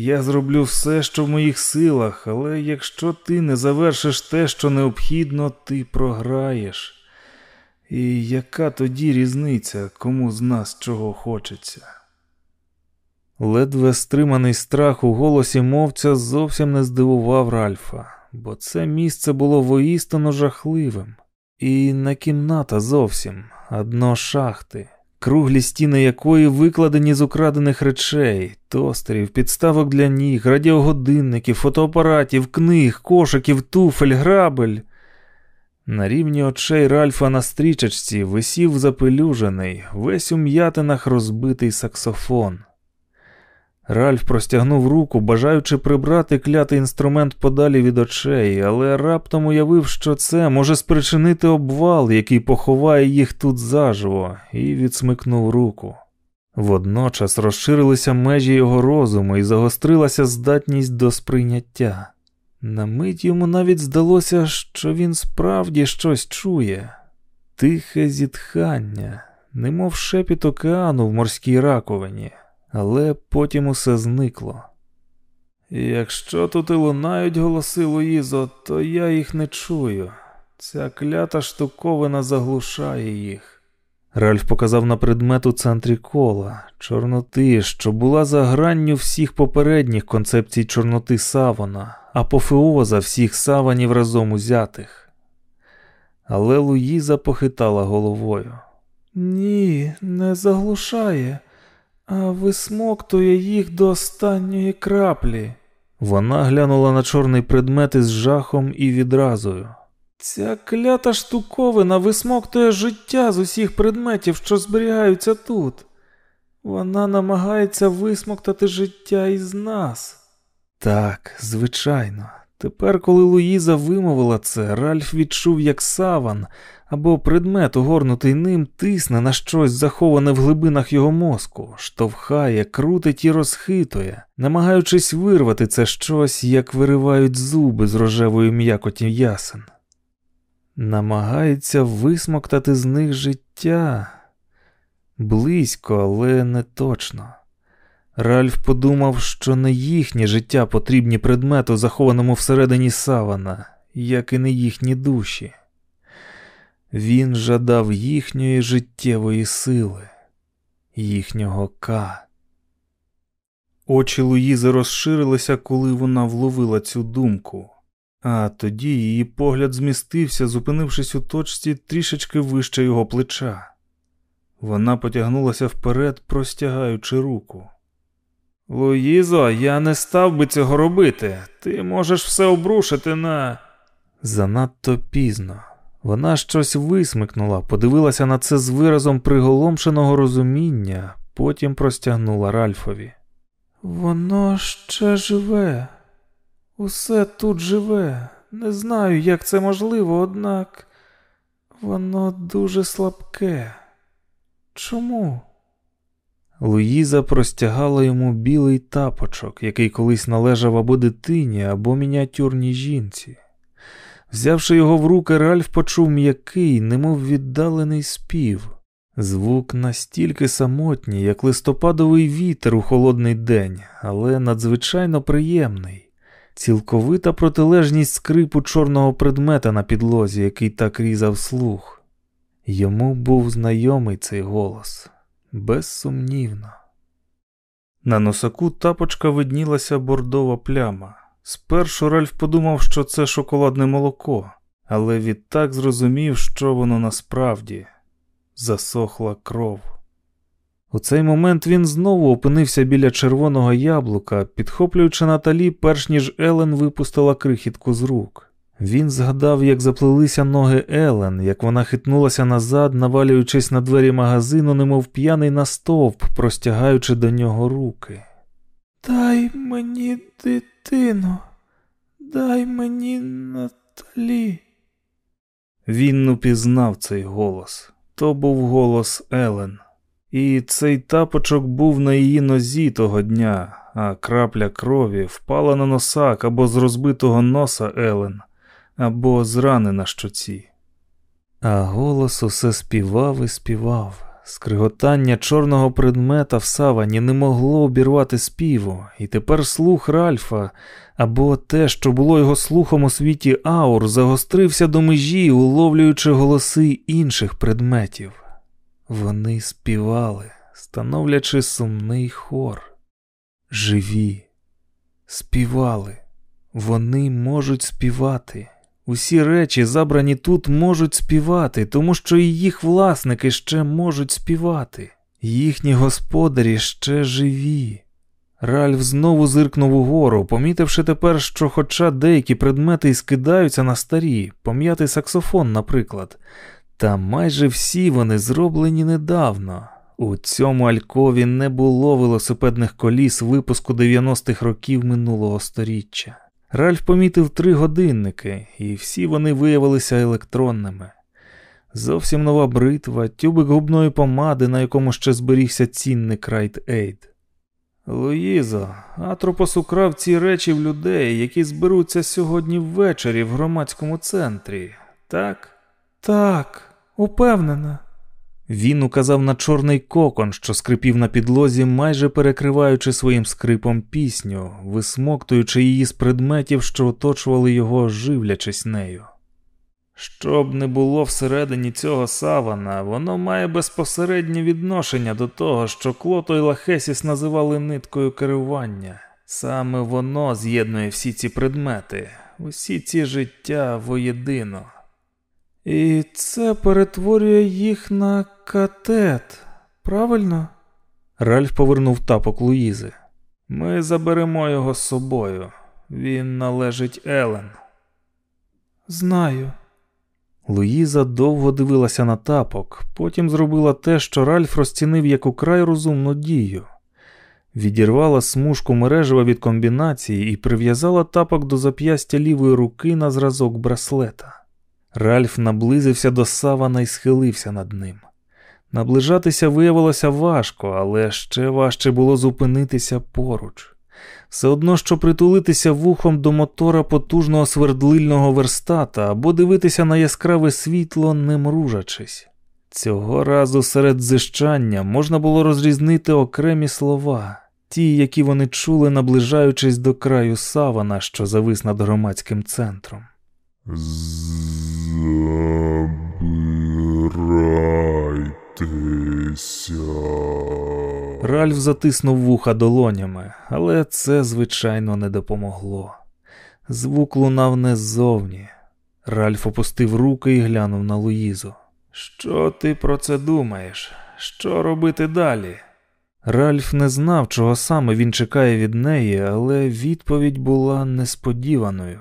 Я зроблю все, що в моїх силах, але якщо ти не завершиш те, що необхідно, ти програєш. І яка тоді різниця, кому з нас чого хочеться? Ледве стриманий страх у голосі мовця зовсім не здивував Ральфа, бо це місце було воістину жахливим, і не кімната зовсім, а дно шахти, круглі стіни якої викладені з украдених речей, тостерів, підставок для ніг, радіогодинників, фотоапаратів, книг, кошиків, туфель, грабель. На рівні очей Ральфа на стрічечці висів запелюжений, весь у м'ятинах розбитий саксофон. Ральф простягнув руку, бажаючи прибрати клятий інструмент подалі від очей, але раптом уявив, що це може спричинити обвал, який поховає їх тут заживо, і відсмикнув руку. Водночас розширилися межі його розуму і загострилася здатність до сприйняття. На мить йому навіть здалося, що він справді щось чує, тихе зітхання, немов шепіт океану в морській раковині, але потім усе зникло. Якщо тут і лунають голоси Луїзо, то я їх не чую. Ця клята штуковина заглушає їх. Ральф показав на предмет у центрі кола, чорноти, що була за гранню всіх попередніх концепцій чорноти савана, апофеоза всіх саванів разом узятих. Але Луїза похитала головою. Ні, не заглушає, а висмоктує їх до останньої краплі. Вона глянула на чорний предмет із жахом і відразою. Ця клята штуковина висмоктує життя з усіх предметів, що зберігаються тут. Вона намагається висмоктати життя із нас. Так, звичайно, Тепер, коли Луїза вимовила це, Ральф відчув, як саван або предмет, огорнутий ним, тисне на щось заховане в глибинах його мозку, штовхає, крутить і розхитує, намагаючись вирвати це щось, як виривають зуби з рожевої м'якоті ясен. Намагається висмоктати з них життя близько, але не точно. Ральф подумав, що не їхнє життя потрібні предмету, захованому всередині савана, як і не їхні душі. Він жадав їхньої життєвої сили, їхнього К. Очі Луїзи розширилися, коли вона вловила цю думку, а тоді її погляд змістився, зупинившись у точці трішечки вище його плеча. Вона потягнулася вперед, простягаючи руку. Луїзо, я не став би цього робити. Ти можеш все обрушити на. Занадто пізно. Вона щось висмикнула, подивилася на це з виразом приголомшеного розуміння, потім простягнула Ральфові. Воно ще живе, усе тут живе. Не знаю, як це можливо, однак воно дуже слабке. Чому? Луїза простягала йому білий тапочок, який колись належав або дитині, або мініатюрній жінці. Взявши його в руки, Ральф почув м'який, немов віддалений спів, звук настільки самотній, як листопадовий вітер у холодний день, але надзвичайно приємний, цілковита протилежність скрипу чорного предмета на підлозі, який так різав слух. Йому був знайомий цей голос, безсумнівно. На носаку тапочка виднілася бордова пляма. Спершу Ральф подумав, що це шоколадне молоко, але відтак зрозумів, що воно насправді засохла кров. У цей момент він знову опинився біля червоного яблука, підхоплюючи Наталі, перш ніж Елен випустила крихітку з рук. Він згадав, як заплелися ноги Елен, як вона хитнулася назад, навалюючись на двері магазину, немов п'яний на стовп, простягаючи до нього руки. Дай мені дитину, дай мені Наталі. Він упізнав цей голос. То був голос Елен. І цей тапочок був на її нозі того дня, а крапля крові впала на носак або з розбитого носа Елен, або з рани на щоці. А голос усе співав і співав. Скриготання чорного предмета в савані не могло обірвати співу, і тепер слух Ральфа або те, що було його слухом у світі аур, загострився до межі, уловлюючи голоси інших предметів. Вони співали, становлячи сумний хор. Живі, співали, вони можуть співати. Усі речі, забрані тут, можуть співати, тому що і їх власники ще можуть співати, їхні господарі ще живі. Ральф знову зиркнув угору, помітивши тепер, що, хоча деякі предмети й скидаються на старі, пом'ятий саксофон, наприклад, та майже всі вони зроблені недавно. У цьому алькові не було велосипедних коліс випуску 90-х років минулого століття. Ральф помітив три годинники, і всі вони виявилися електронними. Зовсім нова бритва, тюбик губної помади, на якому ще зберігся цінник Райт Ейд. Луїзо, Атропос украв ці речі в людей, які зберуться сьогодні ввечері в громадському центрі, так? Так, упевнена. Він указав на чорний кокон, що скрипів на підлозі, майже перекриваючи своїм скрипом пісню, висмоктуючи її з предметів, що оточували його, живлячись нею. Щоб не було всередині цього савана, воно має безпосереднє відношення до того, що Клото і Лахесіс називали ниткою керування. Саме воно з'єднує всі ці предмети, усі ці життя воєдино. І це перетворює їх на катет, правильно? Ральф повернув тапок Луїзи. Ми заберемо його з собою. Він належить Елен. Знаю. Луїза довго дивилася на тапок, потім зробила те, що Ральф розцінив як украй розумну дію. відірвала смужку мережева від комбінації і прив'язала тапок до зап'ястя лівої руки на зразок браслета. Ральф наблизився до савана і схилився над ним. Наближатися виявилося важко, але ще важче було зупинитися поруч. Все одно, що притулитися вухом до мотора потужного свердлильного верстата або дивитися на яскраве світло, не мружачись. Цього разу серед зищання можна було розрізнити окремі слова, ті, які вони чули, наближаючись до краю савана, що завис над громадським центром. Забирайтеся. Ральф затиснув вуха долонями, але це, звичайно, не допомогло. Звук лунав не ззовні. Ральф опустив руки і глянув на Луїзу. Що ти про це думаєш? Що робити далі? Ральф не знав, чого саме він чекає від неї, але відповідь була несподіваною.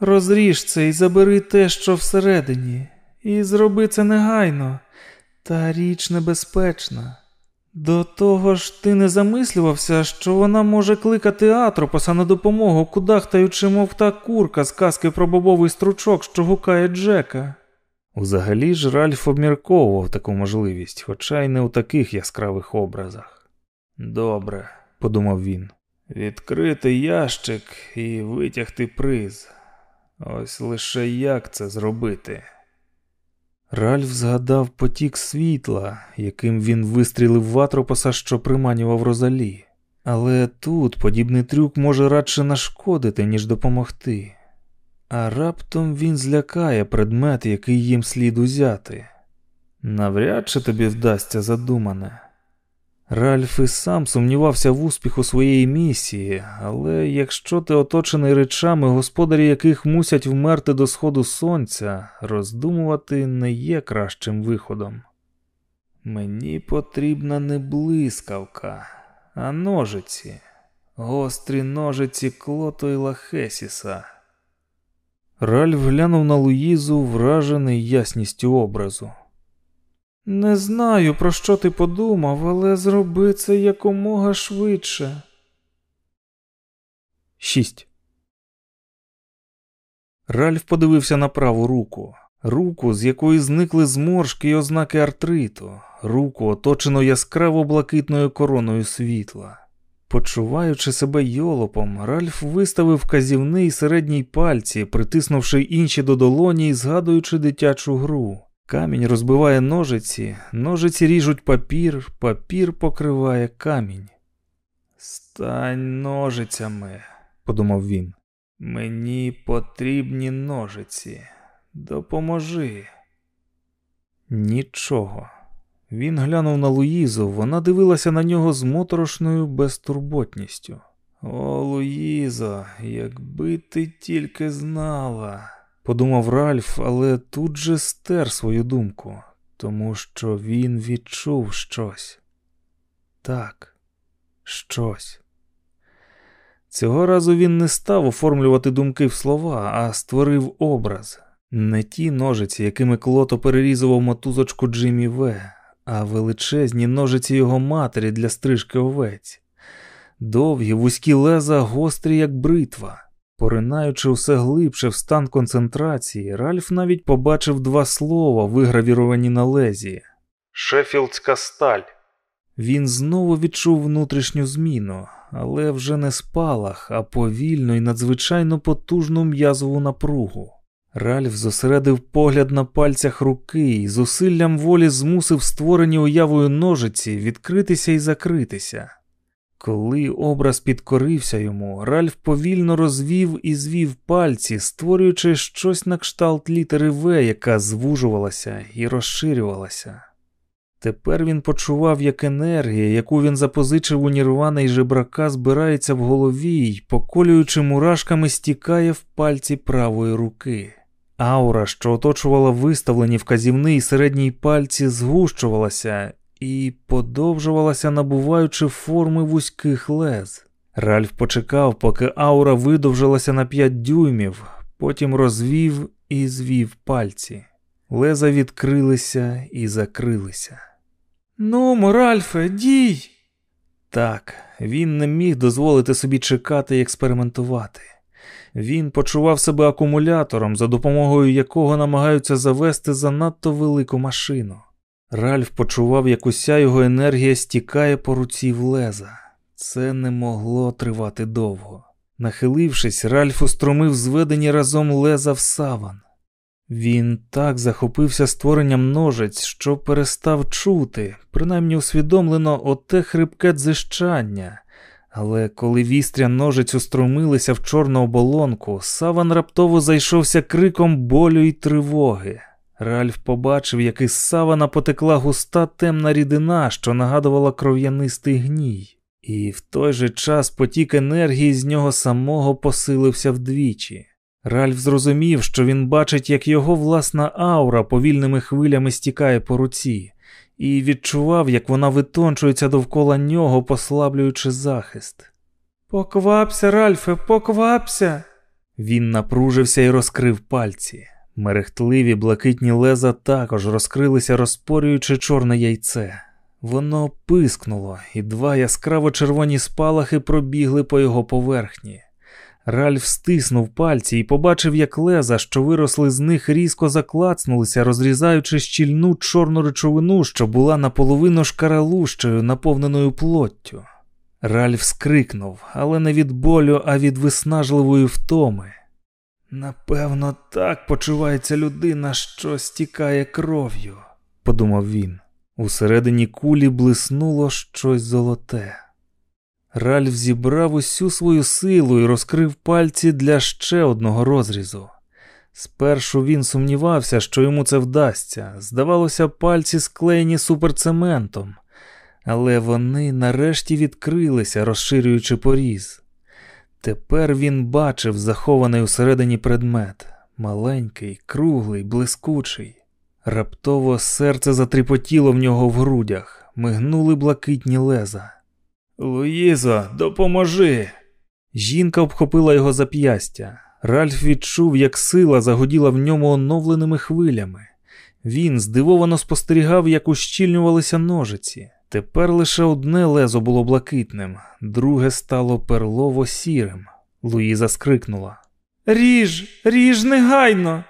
Розріж це і забери те, що всередині, і зроби це негайно, та річ небезпечна. До того ж, ти не замислювався, що вона може кликати Атропоса на допомогу, кудахтаючи, мов та курка з казки про бобовий стручок, що гукає Джека. Узагалі ж Ральф обмірковував таку можливість, хоча й не у таких яскравих образах. Добре, подумав він, відкрити ящик і витягти приз. Ось лише як це зробити. Ральф згадав потік світла, яким він вистрілив в Атропоса, що приманював Розалі. Але тут подібний трюк може радше нашкодити, ніж допомогти. А раптом він злякає предмет, який їм слід узяти. Навряд чи тобі вдасться задумане. Ральф і сам сумнівався в успіху своєї місії, але якщо ти оточений речами, господарі яких мусять вмерти до сходу сонця, роздумувати не є кращим виходом. Мені потрібна не блискавка, а ножиці, гострі ножиці Клото і Лахесіса. Ральф глянув на Луїзу, вражений ясністю образу. Не знаю, про що ти подумав, але зроби це якомога швидше. 6. Ральф подивився на праву руку, руку, з якої зникли зморшки й ознаки артриту, руку, оточену яскраво блакитною короною світла. Почуваючи себе йолопом, Ральф виставив вказівний середній пальці, притиснувши інші до долоні і згадуючи дитячу гру. Камінь розбиває ножиці, ножиці ріжуть папір, папір покриває камінь. Стань ножицями, подумав він. Мені потрібні ножиці. Допоможи. Нічого. Він глянув на Луїзу, вона дивилася на нього з моторошною безтурботністю. О, Луїзо, якби ти тільки знала подумав Ральф, але тут же стер свою думку, тому що він відчув щось. Так, щось. Цього разу він не став оформлювати думки в слова, а створив образ. Не ті ножиці, якими клото перерізував мотузочку Джиммі В, а величезні ножиці його матері для стрижки овець, довгі вузькі леза гострі, як бритва. Поринаючи усе глибше в стан концентрації, Ральф навіть побачив два слова, вигравіровані на лезі. Шефілдська сталь. Він знову відчув внутрішню зміну, але вже не спалах, а повільну і надзвичайно потужну м'язову напругу. Ральф зосередив погляд на пальцях руки і зусиллям волі змусив створені уявою ножиці відкритися і закритися. Коли образ підкорився йому, Ральф повільно розвів і звів пальці, створюючи щось на кшталт літери В, яка звужувалася і розширювалася. Тепер він почував, як енергія, яку він запозичив у Нірвана жебрака, збирається в голові й, поколюючи мурашками, стікає в пальці правої руки. Аура, що оточувала виставлені вказівний середній пальці, згущувалася, і подовжувалася, набуваючи форми вузьких лез. Ральф почекав, поки аура видовжилася на п'ять дюймів, потім розвів і звів пальці. Леза відкрилися і закрилися. Ну, Ральфе, дій. Так, він не міг дозволити собі чекати і експериментувати. Він почував себе акумулятором, за допомогою якого намагаються завести занадто велику машину. Ральф почував, як уся його енергія стікає по руці в леза. Це не могло тривати довго. Нахилившись, Ральф устромив зведені разом леза в саван. Він так захопився створенням ножиць, що перестав чути, принаймні усвідомлено оте хрипке дзищання. Але коли вістря ножиць устромилися в чорну оболонку, саван раптово зайшовся криком болю і тривоги. Ральф побачив, як із савана потекла густа темна рідина, що нагадувала кров'янистий гній, і в той же час потік енергії з нього самого посилився вдвічі. Ральф зрозумів, що він бачить, як його власна аура повільними хвилями стікає по руці, і відчував, як вона витончується довкола нього, послаблюючи захист. Поквапся, Ральфе, поквапся. Він напружився і розкрив пальці. Мерехтливі блакитні леза також розкрилися, розпорюючи чорне яйце. Воно пискнуло, і два яскраво червоні спалахи пробігли по його поверхні. Ральф стиснув пальці і побачив, як леза, що виросли з них, різко заклацнулися, розрізаючи щільну чорну речовину, що була наполовину шкаралущою, наповненою плоттю. Ральф скрикнув, але не від болю, а від виснажливої втоми. Напевно, так почувається людина, що стікає кров'ю, подумав він. Усередині кулі блиснуло щось золоте. Ральф зібрав усю свою силу і розкрив пальці для ще одного розрізу. Спершу він сумнівався, що йому це вдасться. Здавалося, пальці склеєні суперцементом, але вони нарешті відкрилися, розширюючи поріз. Тепер він бачив захований усередині предмет маленький, круглий, блискучий. Раптово серце затріпотіло в нього в грудях, мигнули блакитні леза. Луїзо, допоможи. Жінка обхопила його зап'ястя. Ральф відчув, як сила загоділа в ньому оновленими хвилями. Він здивовано спостерігав, як ущільнювалися ножиці. Тепер лише одне лезо було блакитним, друге стало перлово сірим. Луїза скрикнула. Ріж, ріж негайно.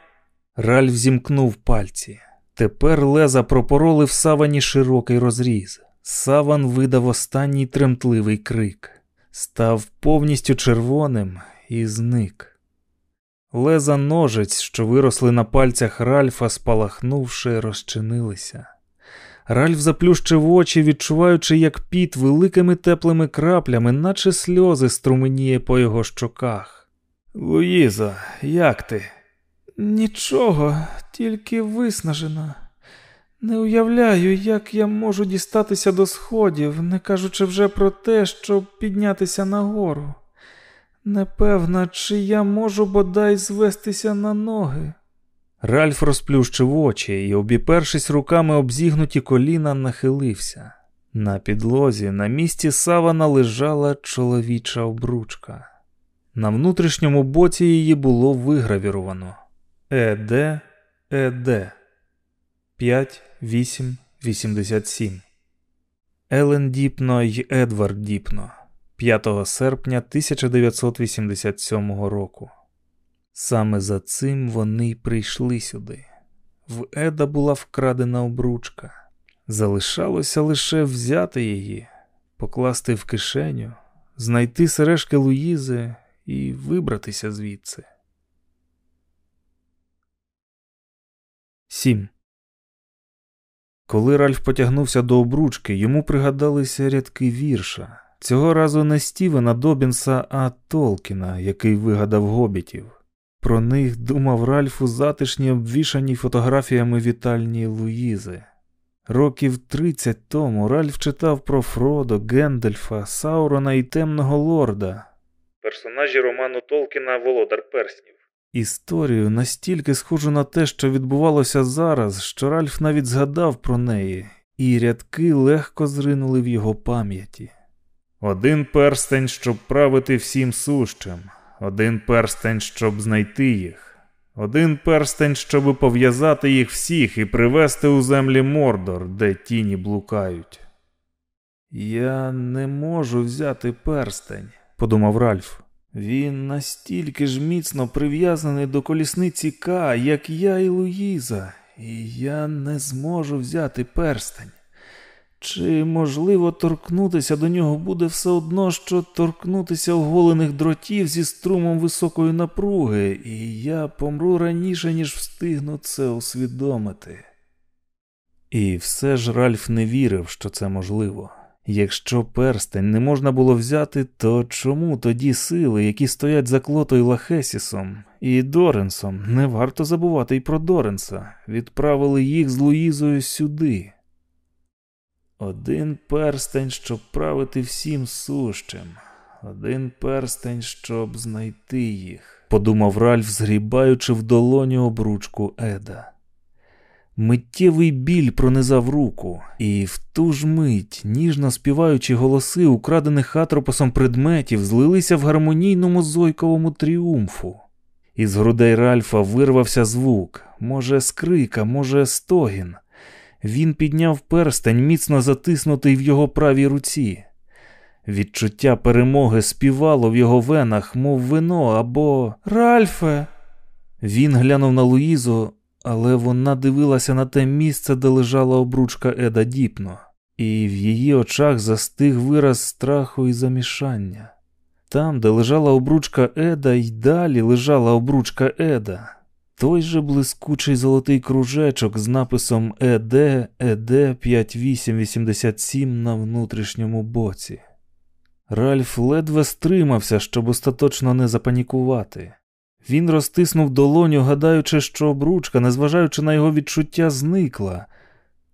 Ральф зімкнув пальці. Тепер леза пропороли в савані широкий розріз. Саван видав останній тремтливий крик, став повністю червоним і зник. Леза ножиць, що виросли на пальцях Ральфа, спалахнувши, розчинилися. Ральф заплющив очі, відчуваючи, як піт великими теплими краплями, наче сльози струменіє по його щоках. Луїза, як ти? Нічого, тільки виснажена. Не уявляю, як я можу дістатися до сходів, не кажучи вже про те, щоб піднятися нагору. Непевна, чи я можу бодай звестися на ноги. Ральф розплющив очі і, обіпершись руками обзігнуті коліна, нахилився. На підлозі на місці савана лежала чоловіча обручка. На внутрішньому боці її було вигравіровано ЕД ЕД 5 8 87 Елен Діпно й Едвард Діпно 5 серпня 1987 року. Саме за цим вони й прийшли сюди. В Еда була вкрадена обручка. Залишалося лише взяти її, покласти в кишеню, знайти сережки Луїзи і вибратися звідси. 7. Коли Ральф потягнувся до обручки, йому пригадалися рядки вірша. Цього разу не Стівена Добінса, а Толкіна, який вигадав гобітів. Про них думав Ральф у затишній обвішаній фотографіями вітальні Луїзи. Років 30 тому Ральф читав про Фродо, Гендельфа, Саурона і Темного Лорда. Персонажі роману Толкіна Володар Перснів. Історію настільки схожу на те, що відбувалося зараз, що Ральф навіть згадав про неї, і рядки легко зринули в його пам'яті. Один перстень, щоб правити всім сущим, один перстень, щоб знайти їх, один перстень, щоб пов'язати їх всіх і привести у землі Мордор, де тіні блукають. Я не можу взяти перстень, подумав Ральф. Він настільки ж міцно прив'язаний до колісниці К, як я і Луїза, і я не зможу взяти перстень. Чи можливо торкнутися до нього буде все одно, що торкнутися оголених дротів зі струмом високої напруги, і я помру раніше, ніж встигну це усвідомити. І все ж Ральф не вірив, що це можливо. Якщо перстень не можна було взяти, то чому тоді сили, які стоять за Клотою Лахесісом і Доренсом, не варто забувати й про Доренса, відправили їх з Луїзою сюди? Один перстень, щоб правити всім сущим, один перстень, щоб знайти їх, подумав Ральф, згрібаючи в долоню обручку Еда. Миттєвий біль пронизав руку, і в ту ж мить, ніжно співаючи голоси, украдених атропосом предметів, злилися в гармонійному зойковому тріумфу. Із грудей Ральфа вирвався звук, може, скрика, може, стогін. Він підняв перстень, міцно затиснутий в його правій руці. Відчуття перемоги співало в його венах, мов вино або Ральфе. Він глянув на Луїзу, але вона дивилася на те місце, де лежала обручка Еда Діпно, і в її очах застиг вираз страху і замішання. Там, де лежала обручка Еда, й далі лежала обручка Еда. Той же блискучий золотий кружечок з написом ЕД ЕД 5887 на внутрішньому боці. Ральф ледве стримався, щоб остаточно не запанікувати. Він розтиснув долоню, гадаючи, що обручка, незважаючи на його відчуття, зникла,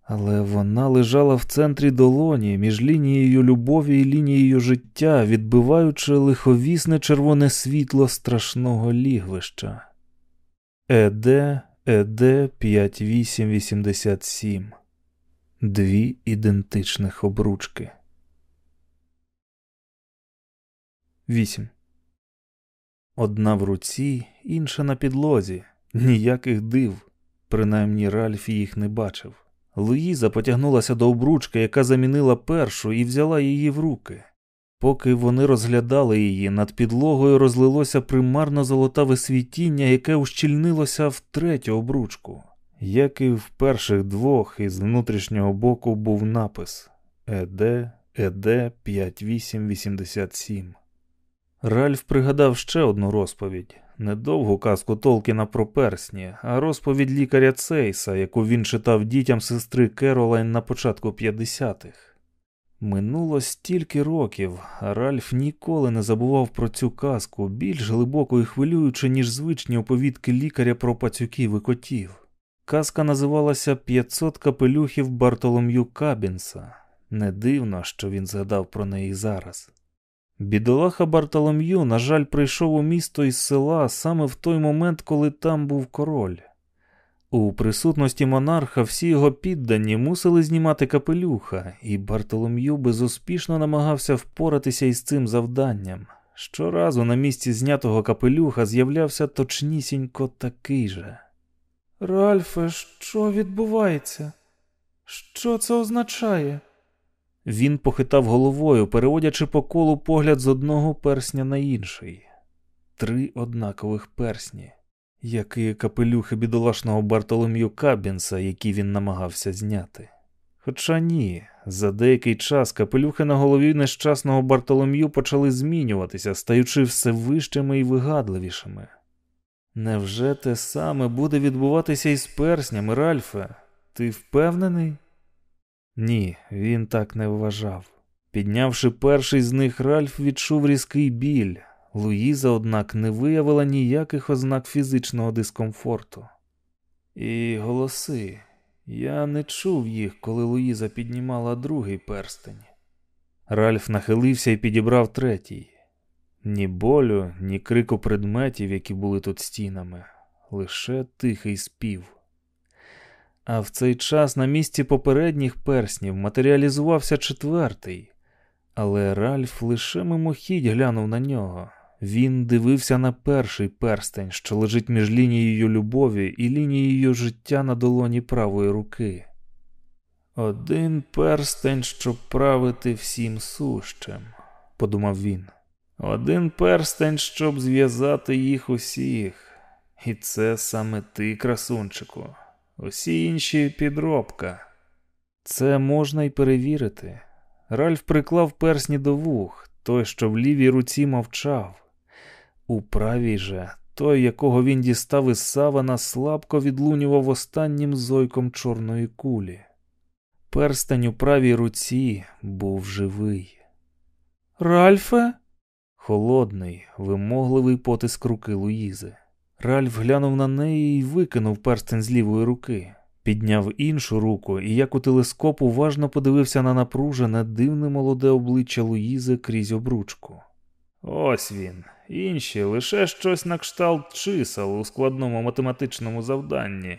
але вона лежала в центрі долоні між лінією любові і лінією життя, відбиваючи лиховісне червоне світло страшного лігвища. ЕД ЕД 5887 Дві ідентичних обручки. 8. Одна в руці, інша на підлозі. Ніяких див. Принаймні Ральф їх не бачив. Луїза потягнулася до обручки, яка замінила першу, і взяла її в руки. Поки вони розглядали її, над підлогою розлилося примарно золотаве світіння, яке ущільнилося в третю обручку. Як і в перших двох, із внутрішнього боку був напис ЕД ЕД 5887. Ральф пригадав ще одну розповідь недовгу казку Толкіна про персні, а розповідь лікаря Цейса, яку він читав дітям сестри Керолайн на початку 50-х. Минуло стільки років, Ральф ніколи не забував про цю казку, більш глибоко і хвилюючи, ніж звичні оповідки лікаря про пацюків і котів. Казка називалася «500 капелюхів Бартолом'ю Кабінса. Не дивно, що він згадав про неї зараз. Бідолаха Бартолом'ю, на жаль, прийшов у місто із села саме в той момент, коли там був король. У присутності монарха всі його піддані мусили знімати капелюха, і Бартолом'ю безуспішно намагався впоратися із цим завданням. Щоразу на місці знятого капелюха з'являвся точнісінько такий же. Ральфе, що відбувається? Що це означає? Він похитав головою, переводячи по колу погляд з одного персня на інший. Три однакових персні, як і капелюхи бідолашного Бартолом'ю Кабінса, які він намагався зняти. Хоча ні, за деякий час капелюхи на голові нещасного Бартолом'ю почали змінюватися, стаючи все вищими і вигадливішими. Невже те саме буде відбуватися із перснями, Ральфе? Ти впевнений? Ні, він так не вважав. Піднявши перший з них, Ральф відчув різкий біль. Луїза, однак, не виявила ніяких ознак фізичного дискомфорту. І голоси. Я не чув їх, коли Луїза піднімала другий перстень. Ральф нахилився і підібрав третій. Ні болю, ні крику предметів, які були тут стінами, лише тихий спів. А в цей час на місці попередніх перснів матеріалізувався четвертий, але Ральф лише мимохідь глянув на нього. Він дивився на перший перстень, що лежить між лінією любові і лінією життя на долоні правої руки. Один перстень, щоб правити всім сущим, подумав він. Один перстень, щоб зв'язати їх усіх. І це саме ти, красунчику. Усі інші підробка. Це можна й перевірити. Ральф приклав персні до вух, той, що в лівій руці мовчав. У правій же той, якого він дістав із савана, слабко відлунював останнім зойком чорної кулі. Перстень у правій руці був живий. Ральфе? Холодний, вимогливий потиск руки Луїзи. Ральф глянув на неї і викинув перстень з лівої руки, підняв іншу руку і, як у телескоп, уважно подивився на напружене, дивне молоде обличчя Луїзи крізь обручку. Ось він, інші лише щось на кшталт чисел у складному математичному завданні.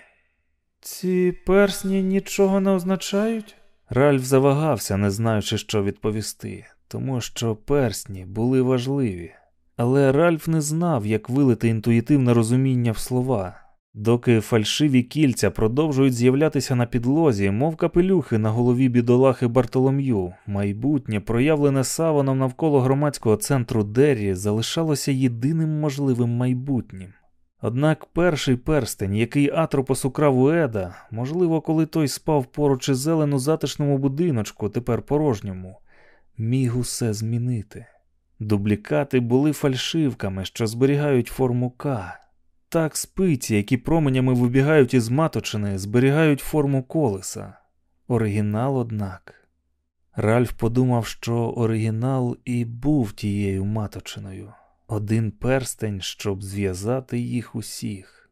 Ці персні нічого не означають? Ральф завагався, не знаючи, що відповісти, тому що персні були важливі. Але Ральф не знав, як вилити інтуїтивне розуміння в слова. Доки фальшиві кільця продовжують з'являтися на підлозі, мов капелюхи на голові бідолахи Бартолом'ю, майбутнє, проявлене саваном навколо громадського центру Деррі, залишалося єдиним можливим майбутнім. Однак перший перстень, який Атропос украв у Еда, можливо, коли той спав поруч із зелену затишному будиночку, тепер порожньому, міг усе змінити. Дублікати були фальшивками, що зберігають форму К. Так спиці, які променями вибігають із маточини, зберігають форму колеса. Оригінал, однак. Ральф подумав, що оригінал і був тією маточиною, один перстень, щоб зв'язати їх усіх.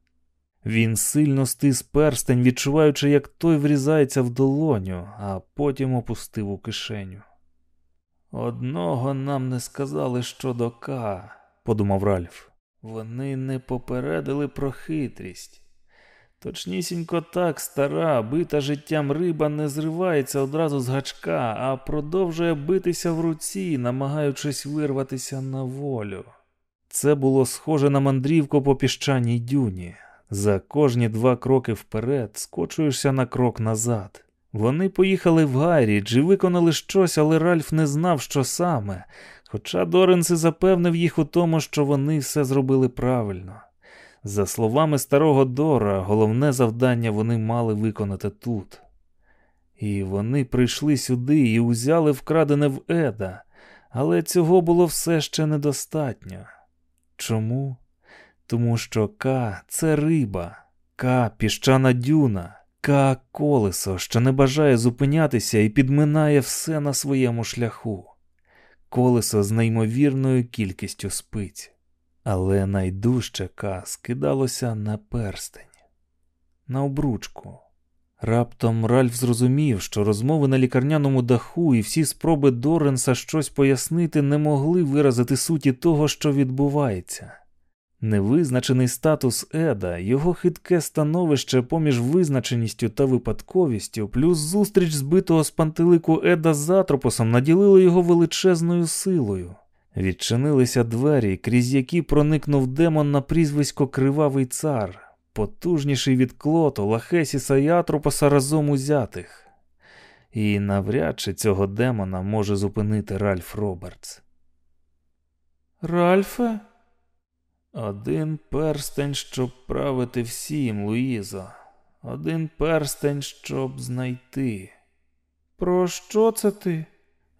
Він сильно стис перстень, відчуваючи, як той врізається в долоню, а потім опустив у кишеню. Одного нам не сказали щодо К, подумав Ральф. Вони не попередили про хитрість. Точнісінько так стара, бита життям риба не зривається одразу з гачка, а продовжує битися в руці, намагаючись вирватися на волю. Це було схоже на мандрівку по піщаній дюні. За кожні два кроки вперед скочуєшся на крок назад. Вони поїхали в Гайрідж і виконали щось, але Ральф не знав, що саме, хоча Доренси запевнив їх у тому, що вони все зробили правильно. За словами старого Дорра, головне завдання вони мали виконати тут. І вони прийшли сюди і узяли вкрадене в Еда, але цього було все ще недостатньо. Чому? Тому що К це риба, К піщана дюна. Ка колесо, що не бажає зупинятися і підминає все на своєму шляху, колесо з неймовірною кількістю спиць, але найдужче Ка скидалося на перстень, на обручку. Раптом Ральф зрозумів, що розмови на лікарняному даху і всі спроби Доренса щось пояснити не могли виразити суті того, що відбувається. Невизначений статус Еда, його хитке становище поміж визначеністю та випадковістю, плюс зустріч збитого з пантелику Еда з Атропосом наділили його величезною силою. Відчинилися двері, крізь які проникнув демон на прізвисько Кривавий цар, потужніший від клоту, Лахесіса і Атропоса разом узятих. І навряд чи цього демона може зупинити Ральф Робертс. Ральфе? Один перстень, щоб правити всім, Луїзо. Один перстень, щоб знайти. Про що це ти?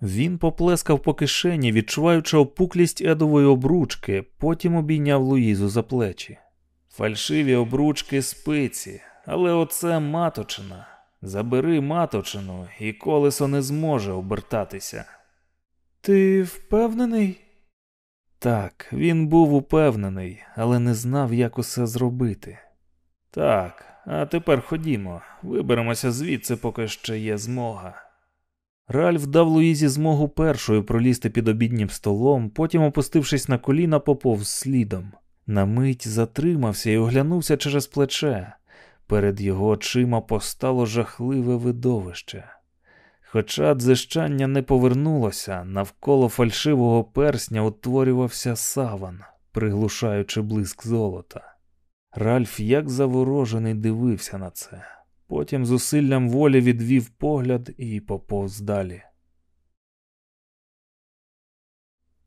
Він поплескав по кишені, відчуваючи опуклість едової обручки, потім обійняв Луїзу за плечі. Фальшиві обручки спиці, але оце маточина. Забери маточину, і колесо не зможе обертатися. Ти впевнений? Так, він був упевнений, але не знав, як усе зробити. Так, а тепер ходімо, виберемося звідси, поки ще є змога. Ральф дав Луїзі змогу першою пролізти під обіднім столом, потім, опустившись на коліна, поповз слідом. На мить затримався і оглянувся через плече. Перед його очима постало жахливе видовище. Хоча дзищання не повернулося, навколо фальшивого персня утворювався саван, приглушаючи блиск золота. Ральф, як заворожений, дивився на це. Потім зусиллям волі відвів погляд і поповз далі.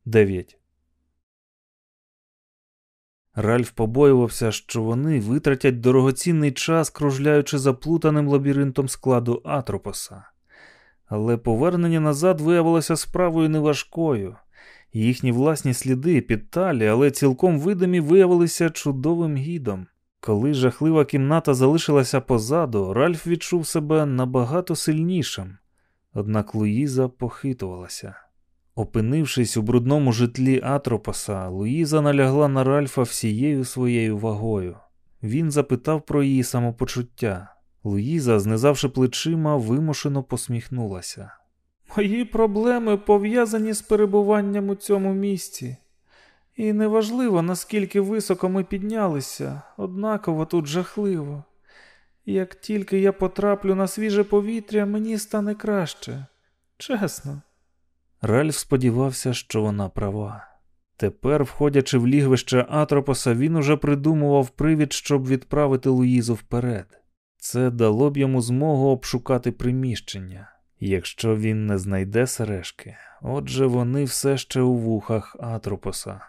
9. Ральф побоювався, що вони витратять дорогоцінний час, кружляючи заплутаним лабіринтом складу Атропоса. Але повернення назад виявилося справою неважкою. Їхні власні сліди підталі, але цілком видимі виявилися чудовим гідом. Коли жахлива кімната залишилася позаду, Ральф відчув себе набагато сильнішим, однак Луїза похитувалася. Опинившись у брудному житлі Атропоса, Луїза налягла на Ральфа всією своєю вагою. Він запитав про її самопочуття. Луїза, знизавши плечима, вимушено посміхнулася. Мої проблеми пов'язані з перебуванням у цьому місці. І неважливо, наскільки високо ми піднялися, однаково тут жахливо. Як тільки я потраплю на свіже повітря, мені стане краще. Чесно. Ральф сподівався, що вона права. Тепер, входячи в лігвище Атропоса, він уже придумував привід, щоб відправити Луїзу вперед. Це дало б йому змогу обшукати приміщення. Якщо він не знайде сережки, отже, вони все ще у вухах Атропоса.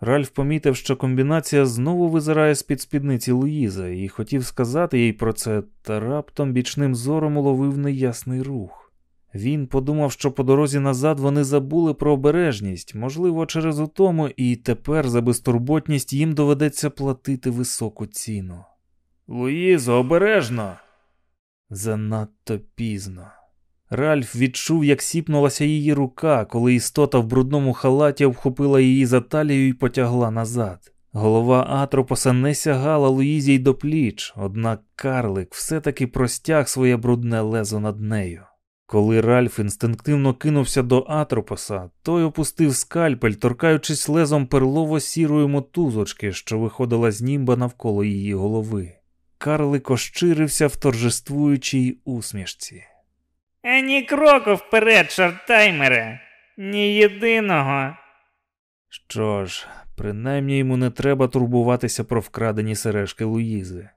Ральф помітив, що комбінація знову визирає з під спідниці Луїзи, і хотів сказати їй про це, та раптом бічним зором уловив неясний рух. Він подумав, що по дорозі назад вони забули про обережність, можливо, через утому, і тепер за безтурботність їм доведеться платити високу ціну. Луїзо, обережно! Занадто пізно. Ральф відчув, як сіпнулася її рука, коли істота в брудному халаті обхопила її за талію і потягла назад. Голова Атропоса не сягала Луїзі й до пліч, однак карлик все-таки простяг своє брудне лезо над нею. Коли Ральф інстинктивно кинувся до Атропоса, той опустив скальпель, торкаючись лезом перлово-сірої мотузочки, що виходила з німба навколо її голови. Карлик ощирився в торжествуючій усмішці. Ані кроку вперед, шортаймере, ні єдиного. Що ж, принаймні йому не треба турбуватися про вкрадені сережки Луїзи.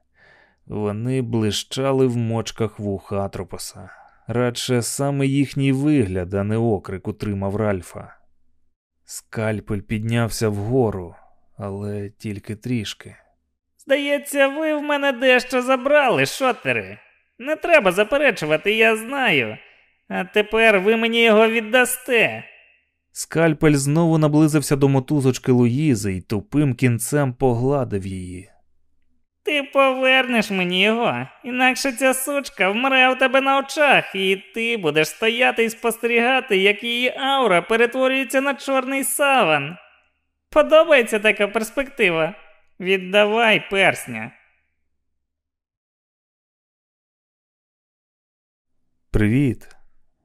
Вони блищали в мочках вуха Атропоса. Радше саме їхній вигляд, а не окрик утримав Ральфа. Скальпель піднявся вгору, але тільки трішки. Здається, ви в мене дещо забрали, шотери. Не треба заперечувати, я знаю. А тепер ви мені його віддасте. Скальпель знову наблизився до мотузочки Луїзи і тупим кінцем погладив її. Ти повернеш мені його, інакше ця сучка вмре у тебе на очах, і ти будеш стояти і спостерігати, як її аура перетворюється на чорний саван. Подобається така перспектива? Віддавай персня. Привіт.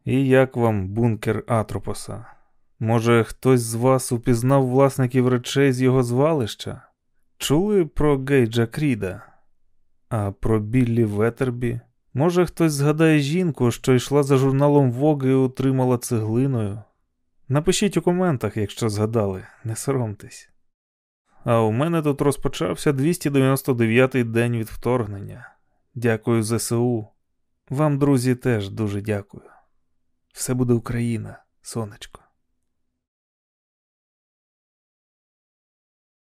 І як вам бункер Атропоса? Може, хтось з вас упізнав власників речей з його звалища? Чули про Гейджа Кріда? А про Біллі Ветербі? Може, хтось згадає жінку, що йшла за журналом Vogue і утримала цеглиною? Напишіть у коментах, якщо згадали, не соромтесь. А у мене тут розпочався 299-й день від вторгнення. Дякую ЗСУ. Вам, друзі, теж дуже дякую. Все буде Україна, сонечко.